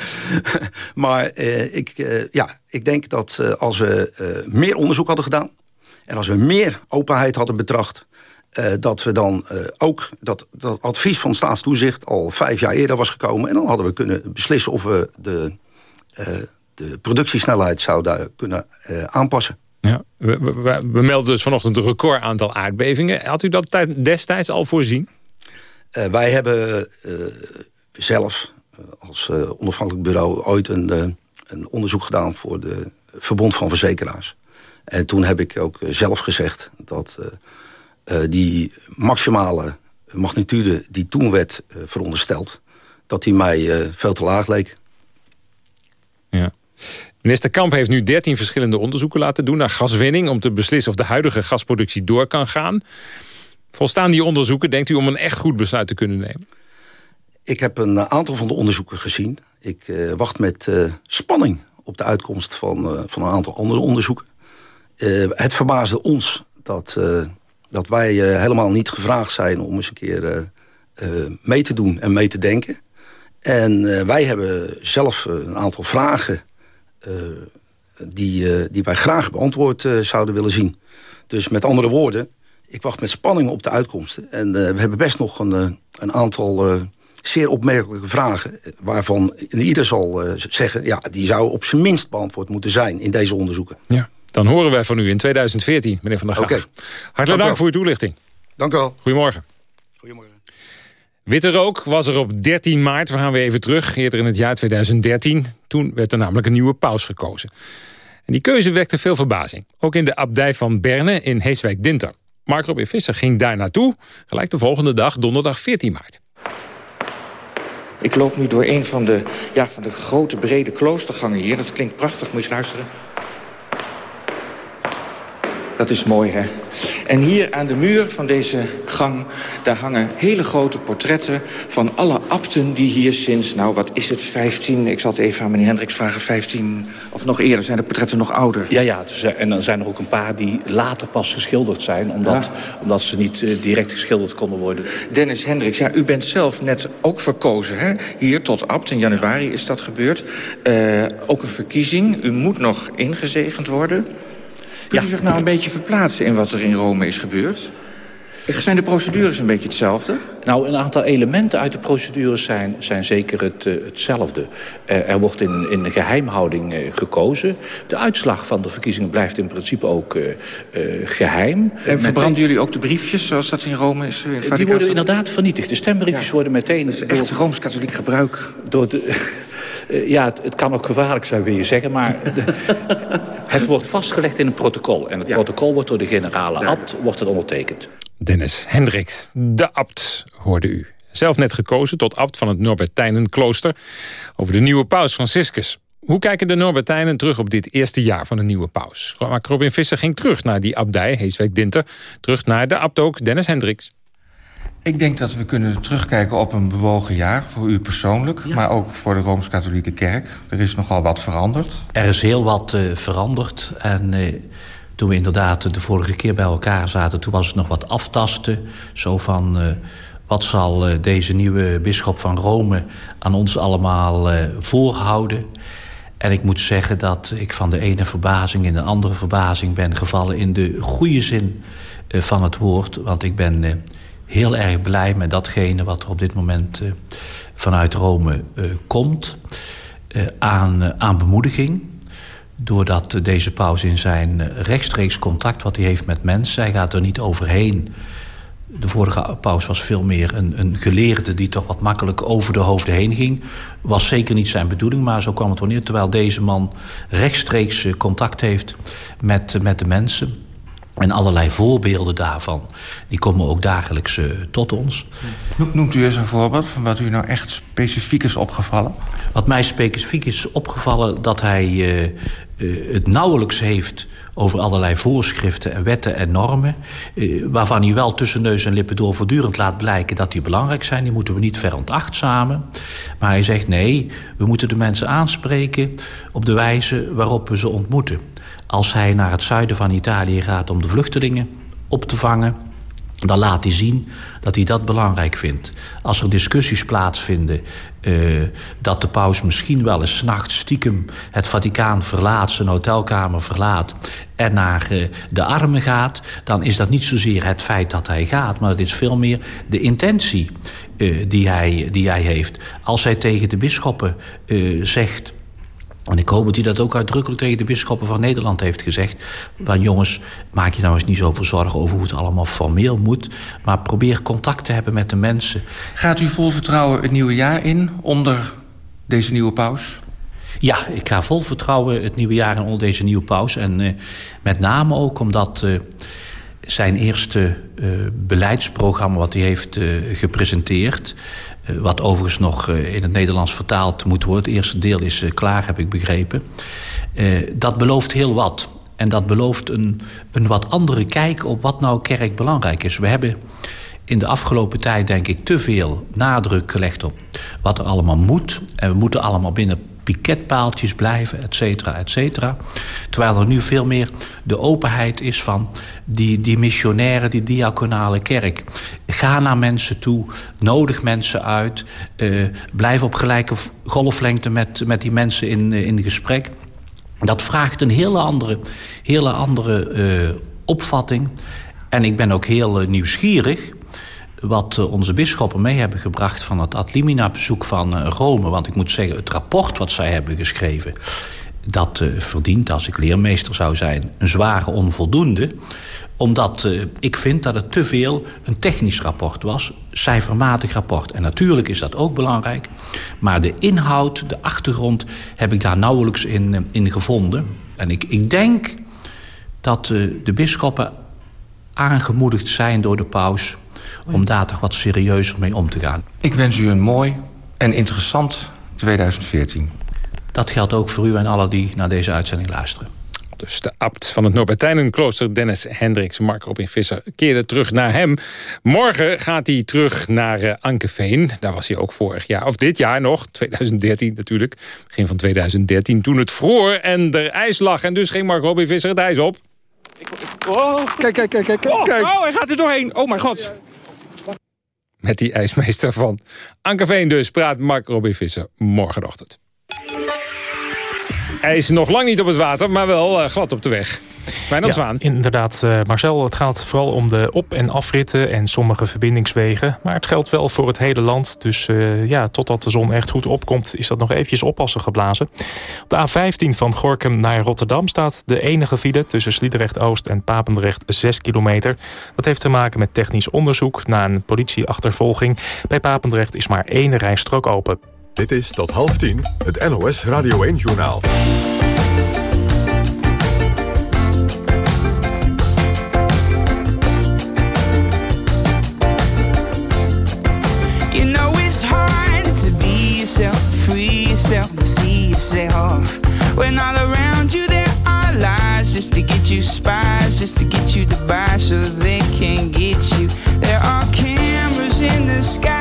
maar uh, ik, uh, ja, ik denk dat als we meer onderzoek hadden gedaan... en als we meer openheid hadden betracht... dat we dan ook dat, dat advies van staatstoezicht al vijf jaar eerder was gekomen... en dan hadden we kunnen beslissen of we de, de productiesnelheid zouden kunnen aanpassen. Ja, we, we, we, melden dus vanochtend een record aantal aardbevingen. Had u dat destijds al voorzien? Uh, wij hebben uh, zelf uh, als onafhankelijk bureau ooit een, een, onderzoek gedaan... voor de Verbond van Verzekeraars. En toen heb ik ook zelf gezegd dat die maximale magnitude... die toen werd verondersteld, dat die mij veel te laag leek. Ja. Minister Kamp heeft nu 13 verschillende onderzoeken laten doen... naar gaswinning om te beslissen of de huidige gasproductie door kan gaan. Volstaan die onderzoeken, denkt u, om een echt goed besluit te kunnen nemen? Ik heb een aantal van de onderzoeken gezien. Ik uh, wacht met uh, spanning op de uitkomst van, uh, van een aantal andere onderzoeken. Het verbaasde ons dat, dat wij helemaal niet gevraagd zijn... om eens een keer mee te doen en mee te denken. En wij hebben zelf een aantal vragen die, die wij graag beantwoord zouden willen zien. Dus met andere woorden, ik wacht met spanning op de uitkomsten. En we hebben best nog een, een aantal zeer opmerkelijke vragen... waarvan ieder zal zeggen... ja, die zou op zijn minst beantwoord moeten zijn in deze onderzoeken. Ja, dan horen wij van u in 2014, meneer Van der Graag. Okay. Hartelijk dank voor uw toelichting. Dank u wel. Goedemorgen. Goedemorgen. Witte rook was er op 13 maart, we gaan weer even terug, eerder in het jaar 2013. Toen werd er namelijk een nieuwe paus gekozen. En die keuze wekte veel verbazing. Ook in de abdij van Berne in Heeswijk-Dinter. Mark Robin Visser ging daar naartoe, gelijk de volgende dag, donderdag 14 maart. Ik loop nu door een van de, ja, van de grote brede kloostergangen hier. Dat klinkt prachtig, moet je eens luisteren. Dat is mooi, hè? En hier aan de muur van deze gang... daar hangen hele grote portretten van alle abten die hier sinds... nou, wat is het, 15... ik zal het even aan meneer Hendricks vragen, 15... of nog eerder, zijn de portretten nog ouder? Ja, ja, dus, en dan zijn er ook een paar die later pas geschilderd zijn... omdat, omdat ze niet uh, direct geschilderd konden worden. Dennis Hendricks, ja, u bent zelf net ook verkozen, hè? Hier tot abt, in januari is dat gebeurd. Uh, ook een verkiezing, u moet nog ingezegend worden... Kunt u zich nou een beetje verplaatsen in wat er in Rome is gebeurd? Zijn de procedures een beetje hetzelfde? Nou, een aantal elementen uit de procedures zijn, zijn zeker het, uh, hetzelfde. Uh, er wordt in, in geheimhouding uh, gekozen. De uitslag van de verkiezingen blijft in principe ook geheim. En verbranden jullie ook de briefjes, zoals dat in Rome is? In Die worden inderdaad vernietigd. De stembriefjes ja. worden meteen... Dat is echt door, Rooms-Katholiek gebruik. Door de, ja, het, het, kan ook gevaarlijk zijn, wil je zeggen. Maar het wordt vastgelegd in een protocol. En het ja. protocol wordt door de generale abt wordt het ondertekend. Dennis Hendricks, de abt, hoorde u. Zelf net gekozen tot abt van het Norbertijnenklooster... over de nieuwe paus Franciscus. Hoe kijken de Norbertijnen terug op dit eerste jaar van de nieuwe paus? Maar Robin Visser ging terug naar die abdij, Heeswijk-Dinter. Terug naar de abt ook, Dennis Hendricks. Ik denk dat we kunnen terugkijken op een bewogen jaar, voor u persoonlijk... Ja. maar ook voor de Rooms-Katholieke Kerk. Er is nogal wat veranderd. Er is heel wat uh, veranderd en... Uh, toen we inderdaad de vorige keer bij elkaar zaten... toen was het nog wat aftasten. Zo van, uh, wat zal uh, deze nieuwe bisschop van Rome aan ons allemaal uh, voorhouden? En ik moet zeggen dat ik van de ene verbazing in de andere verbazing ben gevallen... in de goede zin van het woord. Want ik ben heel erg blij met datgene wat er op dit moment vanuit Rome komt... aan, aan bemoediging doordat deze paus in zijn rechtstreeks contact wat hij heeft met mensen... hij gaat er niet overheen de vorige paus was veel meer een, een geleerde die toch wat makkelijk over de hoofden heen ging. Was zeker niet zijn bedoeling, maar zo kwam het wanneer. Terwijl deze man rechtstreeks eh, contact heeft met, met de mensen. En allerlei voorbeelden daarvan, die komen ook dagelijks uh, tot ons. Noemt u eens een voorbeeld van wat u nou echt specifiek is opgevallen? Wat mij specifiek is opgevallen, dat hij uh, het nauwelijks heeft over allerlei voorschriften en wetten en normen... Uh, waarvan hij wel tussen neus en lippen door voortdurend laat blijken dat die belangrijk zijn. Die moeten we niet veronachtzamen. Maar hij zegt nee, we moeten de mensen aanspreken op de wijze waarop we ze ontmoeten. Als hij naar het zuiden van Italië gaat om de vluchtelingen op te vangen dan laat hij zien dat hij dat belangrijk vindt. Als er discussies plaatsvinden uh, dat de paus misschien wel eens nachts stiekem het Vaticaan verlaat, zijn hotelkamer verlaat en naar uh, de armen gaat, dan is dat niet zozeer het feit dat hij gaat, maar het is veel meer de intentie uh, die, hij, die hij heeft. Als hij tegen de bisschoppen zegt en ik hoop dat hij dat ook uitdrukkelijk tegen de bisschoppen van Nederland heeft gezegd. Van jongens, maak je nou eens niet zoveel zorgen over hoe het allemaal formeel moet. Maar probeer contact te hebben met de mensen. Gaat u vol vertrouwen het nieuwe jaar in onder deze nieuwe paus? Ja, ik ga vol vertrouwen het nieuwe jaar in onder deze nieuwe paus. En uh, met name ook omdat uh, zijn eerste uh, beleidsprogramma wat hij heeft gepresenteerd... Eh, wat overigens nog eh, in het Nederlands vertaald moet worden. Het eerste deel is eh, klaar, heb ik begrepen. dat belooft heel wat. En dat belooft een, een wat andere kijk op wat nou kerk belangrijk is. We hebben in de afgelopen tijd, denk ik, te veel nadruk gelegd op wat er allemaal moet. En we moeten allemaal binnen piketpaaltjes blijven, et cetera, et cetera. Terwijl er nu veel meer de openheid is van die, die missionaire, die diaconale kerk. Ga naar mensen toe, nodig mensen uit... Uh, blijf op gelijke golflengte met, met die mensen in, uh, in gesprek. Dat vraagt een hele andere, hele andere uh, opvatting. En ik ben ook heel nieuwsgierig wat eh, onze bisschoppen mee hebben gebracht van het Ad Limina-bezoek van eh, Rome. Want ik moet zeggen, het rapport wat zij hebben geschreven... dat uh, verdient, als ik leermeester zou zijn, een zware onvoldoende omdat ik vind dat het te veel een technisch rapport was. Cijfermatig rapport. En natuurlijk is dat ook belangrijk. Maar de inhoud, de achtergrond... heb ik daar nauwelijks in, in gevonden. En ik, ik denk dat de bisschoppen aangemoedigd zijn door de paus om daar toch wat serieuzer mee om te gaan. Ik wens u een mooi en interessant 2014. Dat geldt ook voor u en alle die naar deze uitzending luisteren. Dus de abt van het Norbertijnenklooster, Dennis Hendricks, Mark Robin Visser, keerde terug naar hem. Morgen gaat hij terug naar uh, Ankeveen. Daar was hij ook vorig jaar, of dit jaar nog, 2013 natuurlijk. Begin van 2013, toen het vroor en er ijs lag. En dus ging Mark Robin Visser het ijs op. Oh. Kijk, kijk, kijk, kijk. Oh, oh, hij gaat er doorheen. Oh mijn god met die ijsmeester van Ankerveen dus praat Mark Robin Visser morgenochtend. Hij is nog lang niet op het water, maar wel uh, glad op de weg. Wijnand ja, Zwaan. Inderdaad, uh, Marcel. Het gaat vooral om de op- en afritten en sommige verbindingswegen. Maar het geldt wel voor het hele land. Dus uh, ja, totdat de zon echt goed opkomt... is dat nog eventjes oppassen geblazen. Op de A15 van Gorkum naar Rotterdam staat de enige file... tussen Sliedrecht-Oost en Papendrecht 6 kilometer. Dat heeft te maken met technisch onderzoek... na een politieachtervolging. Bij Papendrecht is maar één rijstrook open. Dit is tot half tien het NOS Radio 1-journaal. When all around you there are lies just to get you spies, just to get you to buy so they can get you. There are cameras in the sky,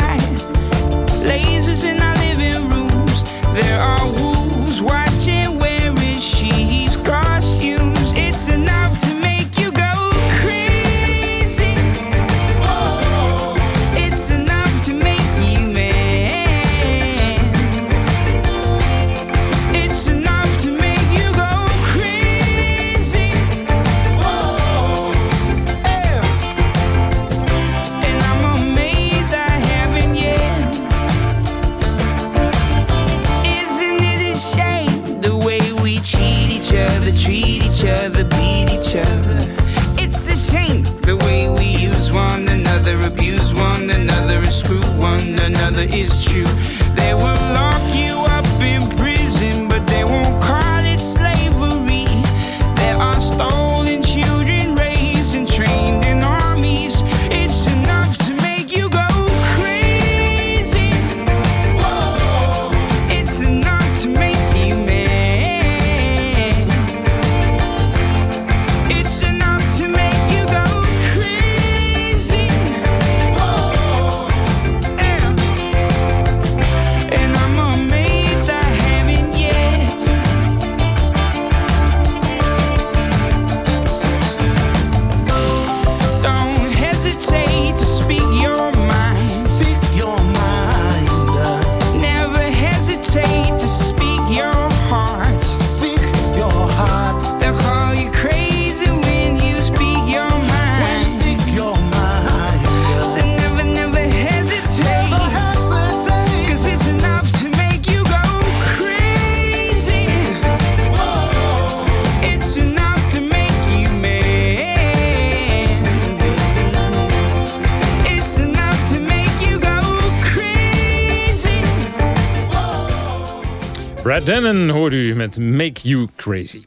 Brad Dennen hoort u met Make You Crazy.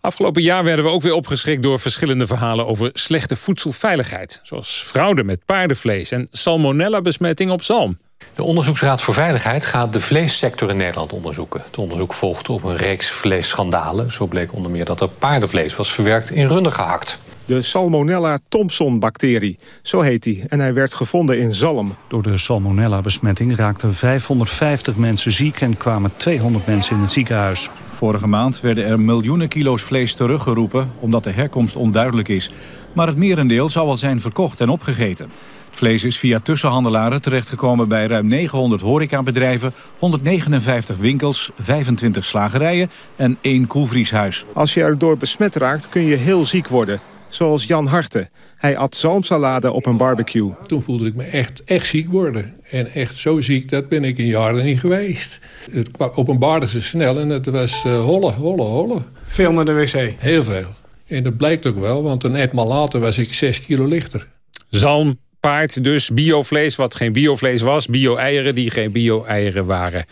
Afgelopen jaar werden we ook weer opgeschrikt door verschillende verhalen over slechte voedselveiligheid. Zoals fraude met paardenvlees en salmonella-besmetting op zalm. De Onderzoeksraad voor Veiligheid gaat de vleessector in Nederland onderzoeken. Het onderzoek volgt op een reeks vleesschandalen. Zo bleek onder meer dat er paardenvlees was verwerkt in runnen gehakt. De Salmonella Thompson-bacterie, zo heet die. En hij werd gevonden in zalm. Door de salmonella-besmetting raakten 550 mensen ziek... en kwamen 200 mensen in het ziekenhuis. Vorige maand werden er miljoenen kilo's vlees teruggeroepen... omdat de herkomst onduidelijk is. Maar het merendeel zou al zijn verkocht en opgegeten. Het vlees is via tussenhandelaren terechtgekomen bij ruim 900 horecabedrijven... 159 winkels, 25 slagerijen en één koelvrieshuis. Als je erdoor besmet raakt kun je heel ziek worden. Zoals Jan Harte. Hij at zalmsalade op een barbecue. Toen voelde ik me echt, echt ziek worden. En echt zo ziek, dat ben ik in jaren niet geweest. Het kwam- openbaarde ze snel en het was eh holle, holle, holle. Veel naar de wc? Heel veel. En dat blijkt ook wel, want een etmaal later was ik 6 kilo lichter. Zalm, paard dus, biovlees wat geen biovlees was. Bio-eieren die geen bio-eieren waren.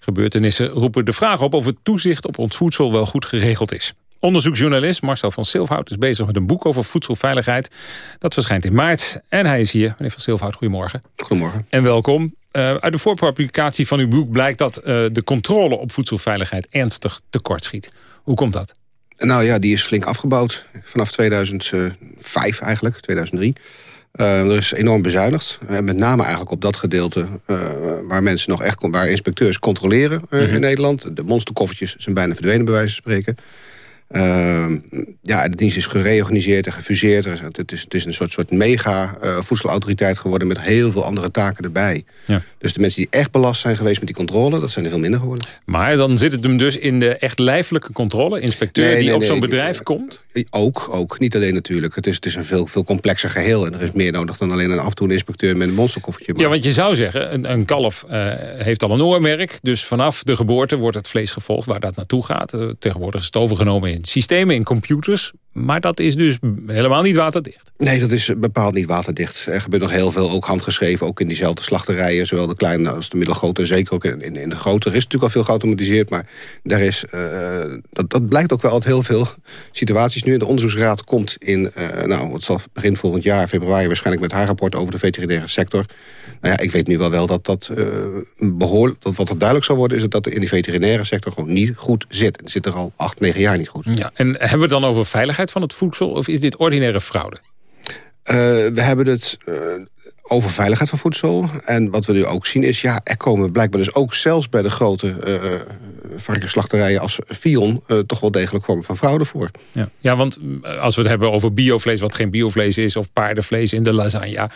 Gebeurtenissen roepen de vraag op of het toezicht op ons voedsel wel goed geregeld is. Onderzoeksjournalist Marcel van Silfhout is bezig met een boek over voedselveiligheid. Dat verschijnt in maart. En hij is hier. Meneer van Silfhout, goedemorgen. Goedemorgen. En welkom. Uh, uit de voorpublicatie van uw boek blijkt dat uh, de controle op voedselveiligheid ernstig tekortschiet. Hoe komt dat? Nou ja, die is flink afgebouwd. Vanaf 2005 eigenlijk, 2003. Uh, er is enorm bezuinigd. Met name eigenlijk op dat gedeelte waar mensen nog echt, waar inspecteurs controleren mm -hmm. in Nederland. De monsterkoffertjes zijn bijna verdwenen bij wijze van spreken. Uh, ja, de dienst is gereorganiseerd en gefuseerd. Het is, het is een soort, soort mega uh, voedselautoriteit geworden... met heel veel andere taken erbij. Ja. Dus de mensen die echt belast zijn geweest met die controle... dat zijn er veel minder geworden. Maar dan zit het hem dus in de echt lijfelijke controle? Inspecteur nee, die nee, op nee, zo'n bedrijf komt? Ook, ook. Niet alleen natuurlijk. Het is, het is een veel, veel complexer geheel. En er is meer nodig dan alleen een af en toe een inspecteur... met een monsterkoffertje. Maar... Ja, want je zou zeggen, een, een kalf uh, heeft al een oormerk. Dus vanaf de geboorte wordt het vlees gevolgd waar dat naartoe gaat. Uh, tegenwoordig is het overgenomen in systemen, in computers. Maar dat is dus helemaal niet waterdicht. Nee, dat is bepaald niet waterdicht. Er gebeurt nog heel veel, ook handgeschreven, ook in diezelfde slachterijen. Zowel de kleine als de middelgrote en zeker ook in, in de grote. Er is natuurlijk al veel geautomatiseerd, maar daar is, uh, dat, dat blijkt ook wel uit heel veel situaties nu. De onderzoeksraad komt in, uh, nou, het zal begin volgend jaar, februari, waarschijnlijk met haar rapport over de veterinaire sector. Nou ja, ik weet nu wel wel dat dat uh, behoorlijk, dat wat er duidelijk zal worden, is dat dat in die veterinaire sector gewoon niet goed zit. Het zit er al acht, negen jaar niet goed. Ja, en hebben we het dan over veiligheid van het voedsel of is dit ordinaire fraude? Uh, we hebben het uh, over veiligheid van voedsel. En wat we nu ook zien is, ja, er komen blijkbaar dus ook zelfs bij de grote uh, varkensslachterijen als Fion... toch wel degelijk vormen van fraude voor. Ja. ja, want als we het hebben over biovlees wat geen biovlees is... of paardenvlees in de lasagne...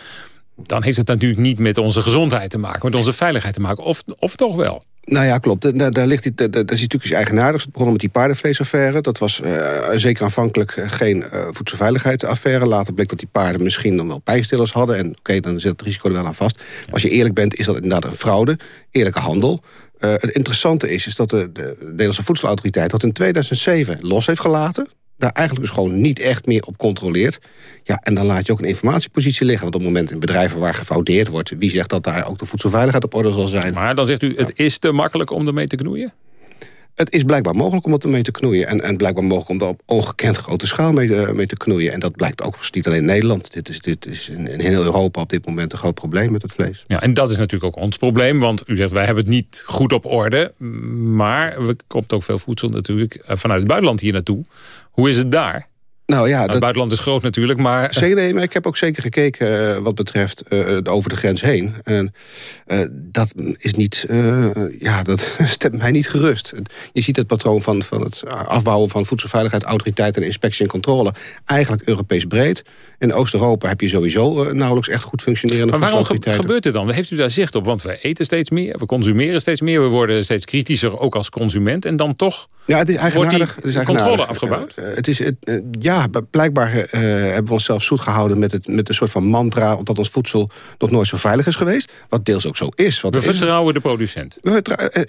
dan heeft het natuurlijk niet met onze gezondheid te maken... met onze veiligheid te maken, of, of toch wel? Nou ja, klopt. Daar, ligt daar, is natuurlijk iets eigenaardigs. Het begon met die paardenvleesaffaire. Dat was uh, zeker aanvankelijk geen uh, voedselveiligheidsaffaire. Later bleek dat die paarden misschien dan wel pijnstillers hadden. En oké, dan zit het risico er wel aan vast. Maar als je eerlijk bent, is dat inderdaad een fraude. Eerlijke handel. Het interessante is, is dat de, de Nederlandse Voedselautoriteit... dat in 2007 los heeft gelaten. Daar eigenlijk dus gewoon niet echt meer op controleert... ja, en dan laat je ook een informatiepositie liggen. Want op het moment in bedrijven waar gefraudeerd wordt... wie zegt dat daar ook de voedselveiligheid op orde zal zijn? Maar dan zegt u, het is te makkelijk om ermee te knoeien? Het is blijkbaar mogelijk om het ermee te knoeien. En, en blijkbaar mogelijk om er op ongekend grote schaal mee, eh, mee te knoeien. En dat blijkt ook niet alleen in Nederland. Dit is, dit is in, in heel Europa op dit moment een groot probleem met het vlees. Ja, en dat is natuurlijk ook ons probleem. Want u zegt, wij hebben het niet goed op orde. Maar er komt ook veel voedsel natuurlijk eh, vanuit het buitenland hier naartoe. Hoe is het daar? Nou ja, het buitenland is groot natuurlijk, maar... Zeker, nee, maar ik heb ook zeker gekeken uh, wat betreft uh, over de grens heen. En uh, dat is niet... ja, dat stemt mij niet gerust. Je ziet het patroon van, van het afbouwen van voedselveiligheid... autoriteit en inspectie en controle eigenlijk Europees breed. In Oost-Europa heb je sowieso nauwelijks echt goed functionerende maar waarom gebeurt het dan? Heeft u daar zicht op? Want we eten steeds meer, we consumeren steeds meer... we worden steeds kritischer, ook als consument. En dan toch ja, het is wordt die controle afgebouwd? het is, het, ja, blijkbaar uh, hebben we onszelf zoet gehouden met, het, met een soort van mantra... dat ons voedsel nog nooit zo veilig is geweest. Wat deels ook zo is. we vertrouwen de producent.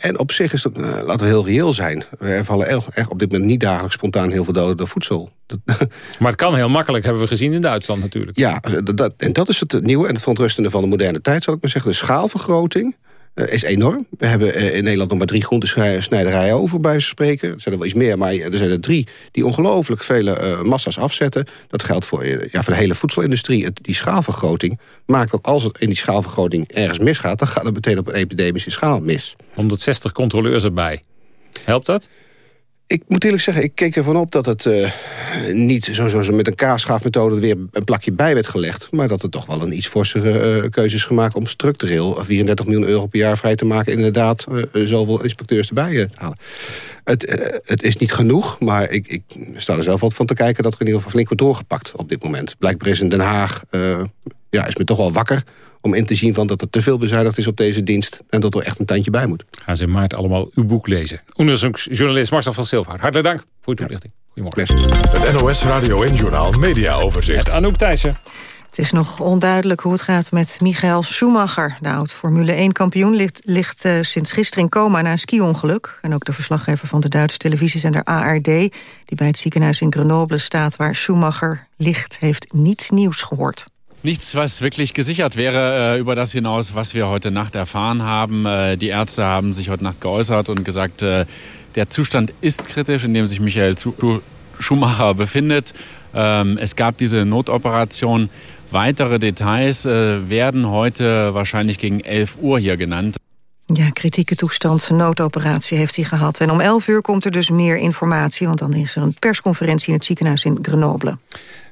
en op zich is dat, uh, laten we heel reëel zijn. We vallen echt op dit moment niet dagelijks spontaan heel veel doden door voedsel. maar het kan heel makkelijk, hebben we gezien in Duitsland natuurlijk. Ja, dat, en dat is het nieuwe en het verontrustende van de moderne tijd... zal ik maar zeggen, de schaalvergroting is enorm. We hebben uh, in Nederland nog maar drie groentesnijderijen over bij spreken. Er zijn er wel iets meer, maar er zijn er drie die ongelooflijk vele uh, massa's afzetten. Dat geldt voor, ja, voor de hele voedselindustrie. Die schaalvergroting maakt dat als het in die schaalvergroting ergens misgaat... dan gaat het meteen op een epidemische schaal mis. 160 controleurs erbij. Helpt dat? Ik moet eerlijk zeggen, ik keek ervan op dat het uh, niet zo, met een kaasschaafmethode weer een plakje bij werd gelegd. Maar dat er toch wel een iets forsere uh, keuze is gemaakt om structureel 34 miljoen euro per jaar vrij te maken. Inderdaad, uh, zoveel inspecteurs erbij te halen. Het, het, is niet genoeg, maar ik, ik, sta er zelf wat van te kijken dat er in ieder geval flink wordt doorgepakt op dit moment. Blijkbaar is in Den Haag, ja, is men toch wel wakker om in te zien van dat er te veel bezuinigd is op deze dienst... en dat er echt een tandje bij moet. Gaan ze in maart allemaal uw boek lezen. Onderzoeksjournalist Marcel van Silvaart. Hartelijk dank voor uw toelichting. Goedemorgen. Het NOS Radio en Journaal Media Overzicht. Anouk Thijssen. Het is nog onduidelijk hoe het gaat met Michael Schumacher. De oud-Formule 1-kampioen ligt, ligt uh, sinds gisteren in coma na een ski-ongeluk. En ook de verslaggever van de Duitse televisiezender ARD... die bij het ziekenhuis in Grenoble staat waar Schumacher ligt... heeft niets nieuws gehoord. Nichts, was wirklich gesichert wäre äh, über das hinaus, was wir heute Nacht erfahren haben. Äh, die Ärzte haben sich heute Nacht geäußert und gesagt, äh, der Zustand ist kritisch, in dem sich Michael Schumacher befindet. Ähm, es gab diese Notoperation. Weitere Details werden heute wahrscheinlich gegen 11 Uhr hier genannt. Ja, kritieke toestand, noodoperatie heeft hij gehad. En om 11 uur komt er dus meer informatie... want dan is er een persconferentie in het ziekenhuis in Grenoble.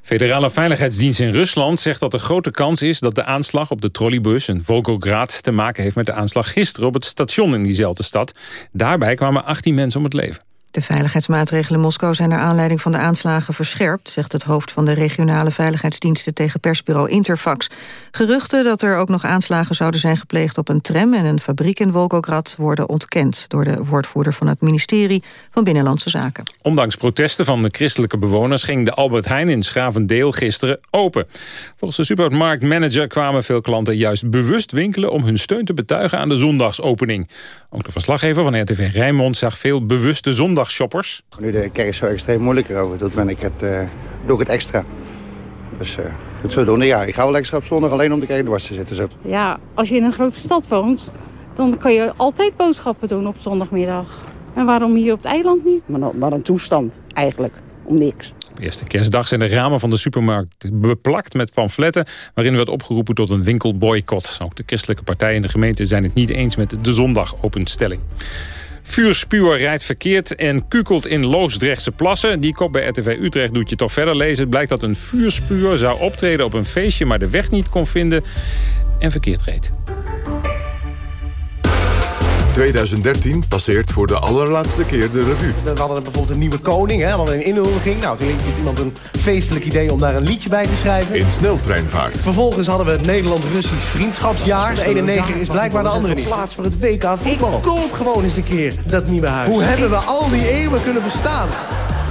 Federale Veiligheidsdienst in Rusland zegt dat er grote kans is... dat de aanslag op de trolleybus in Volgograd te maken heeft met de aanslag gisteren... op het station in diezelfde stad. Daarbij kwamen 18 mensen om het leven. De veiligheidsmaatregelen in Moskou zijn naar aanleiding van de aanslagen verscherpt... zegt het hoofd van de regionale veiligheidsdiensten tegen persbureau Interfax. Geruchten dat er ook nog aanslagen zouden zijn gepleegd op een tram... en een fabriek in Volgograd worden ontkend... door de woordvoerder van het ministerie van Binnenlandse Zaken. Ondanks protesten van de christelijke bewoners... ging de Albert Heijn in Schavendeel gisteren open. Volgens de supermarktmanager kwamen veel klanten juist bewust winkelen... om hun steun te betuigen aan de zondagsopening. Ook de verslaggever van RTV Rijnmond zag veel bewuste zondagshoppers. Nu de kerk zo extreem moeilijker over doet, ben ik het, uh, doe ik het extra. Dus uh, het zo doen. Ja, ik ga wel extra op zondag alleen om de kerk dwars te zitten. Zo. Ja, als je in een grote stad woont, dan kan je altijd boodschappen doen op zondagmiddag. En waarom hier op het eiland niet? Maar, maar een toestand, eigenlijk. Om niks. Eerste kerstdag zijn de ramen van de supermarkt beplakt met pamfletten... waarin werd opgeroepen tot een winkelboycott. Ook de christelijke partijen in de gemeente zijn het niet eens met de zondagopenstelling. Vuurspuwer rijdt verkeerd en kukelt in Loosdrechtse plassen. Die kop bij RTV Utrecht doet je toch verder lezen. Het blijkt dat een vuurspuwer zou optreden op een feestje... maar de weg niet kon vinden en verkeerd reed. 2013 passeert voor de allerlaatste keer de revue. We hadden bijvoorbeeld een nieuwe koning, hè, hadden een inhuldiging. Nou, toen had iemand een feestelijk idee om daar een liedje bij te schrijven. In sneltreinvaart. Vervolgens hadden we het Nederland-Russisch vriendschapsjaar. De ene neger is blijkbaar de andere niet. Plaats voor het WK voetbal. Ik koop gewoon eens een keer dat nieuwe huis. Hoe hebben we al die eeuwen kunnen bestaan?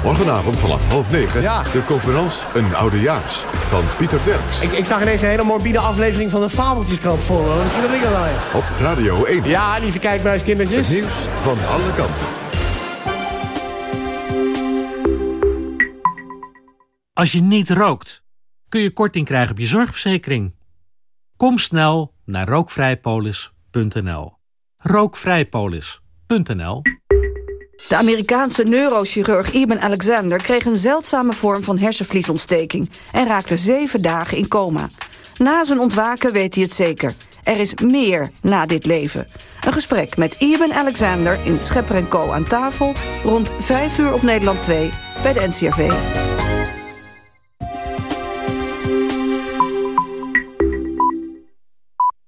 Morgenavond vanaf half negen de conferentie Een Oudejaars van Pieter Derks. Ik, ik zag ineens een hele morbide aflevering van de Fabeltjeskrant voor me. Misschien dat ik dat wel Op Radio 1. Ja, lieve kijkbuiskindertjes. Het nieuws van alle kanten. Als je niet rookt, kun je korting krijgen op je zorgverzekering. Kom snel naar rookvrijpolis.nl. Rookvrijpolis.nl De Amerikaanse neurochirurg Eben Alexander kreeg een zeldzame vorm van hersenvliesontsteking en raakte zeven dagen in coma. Na zijn ontwaken weet hij het zeker. Er is meer na dit leven. Een gesprek met Eben Alexander in Schepper Co aan tafel rond 5 uur op Nederland 2 bij de NCRV.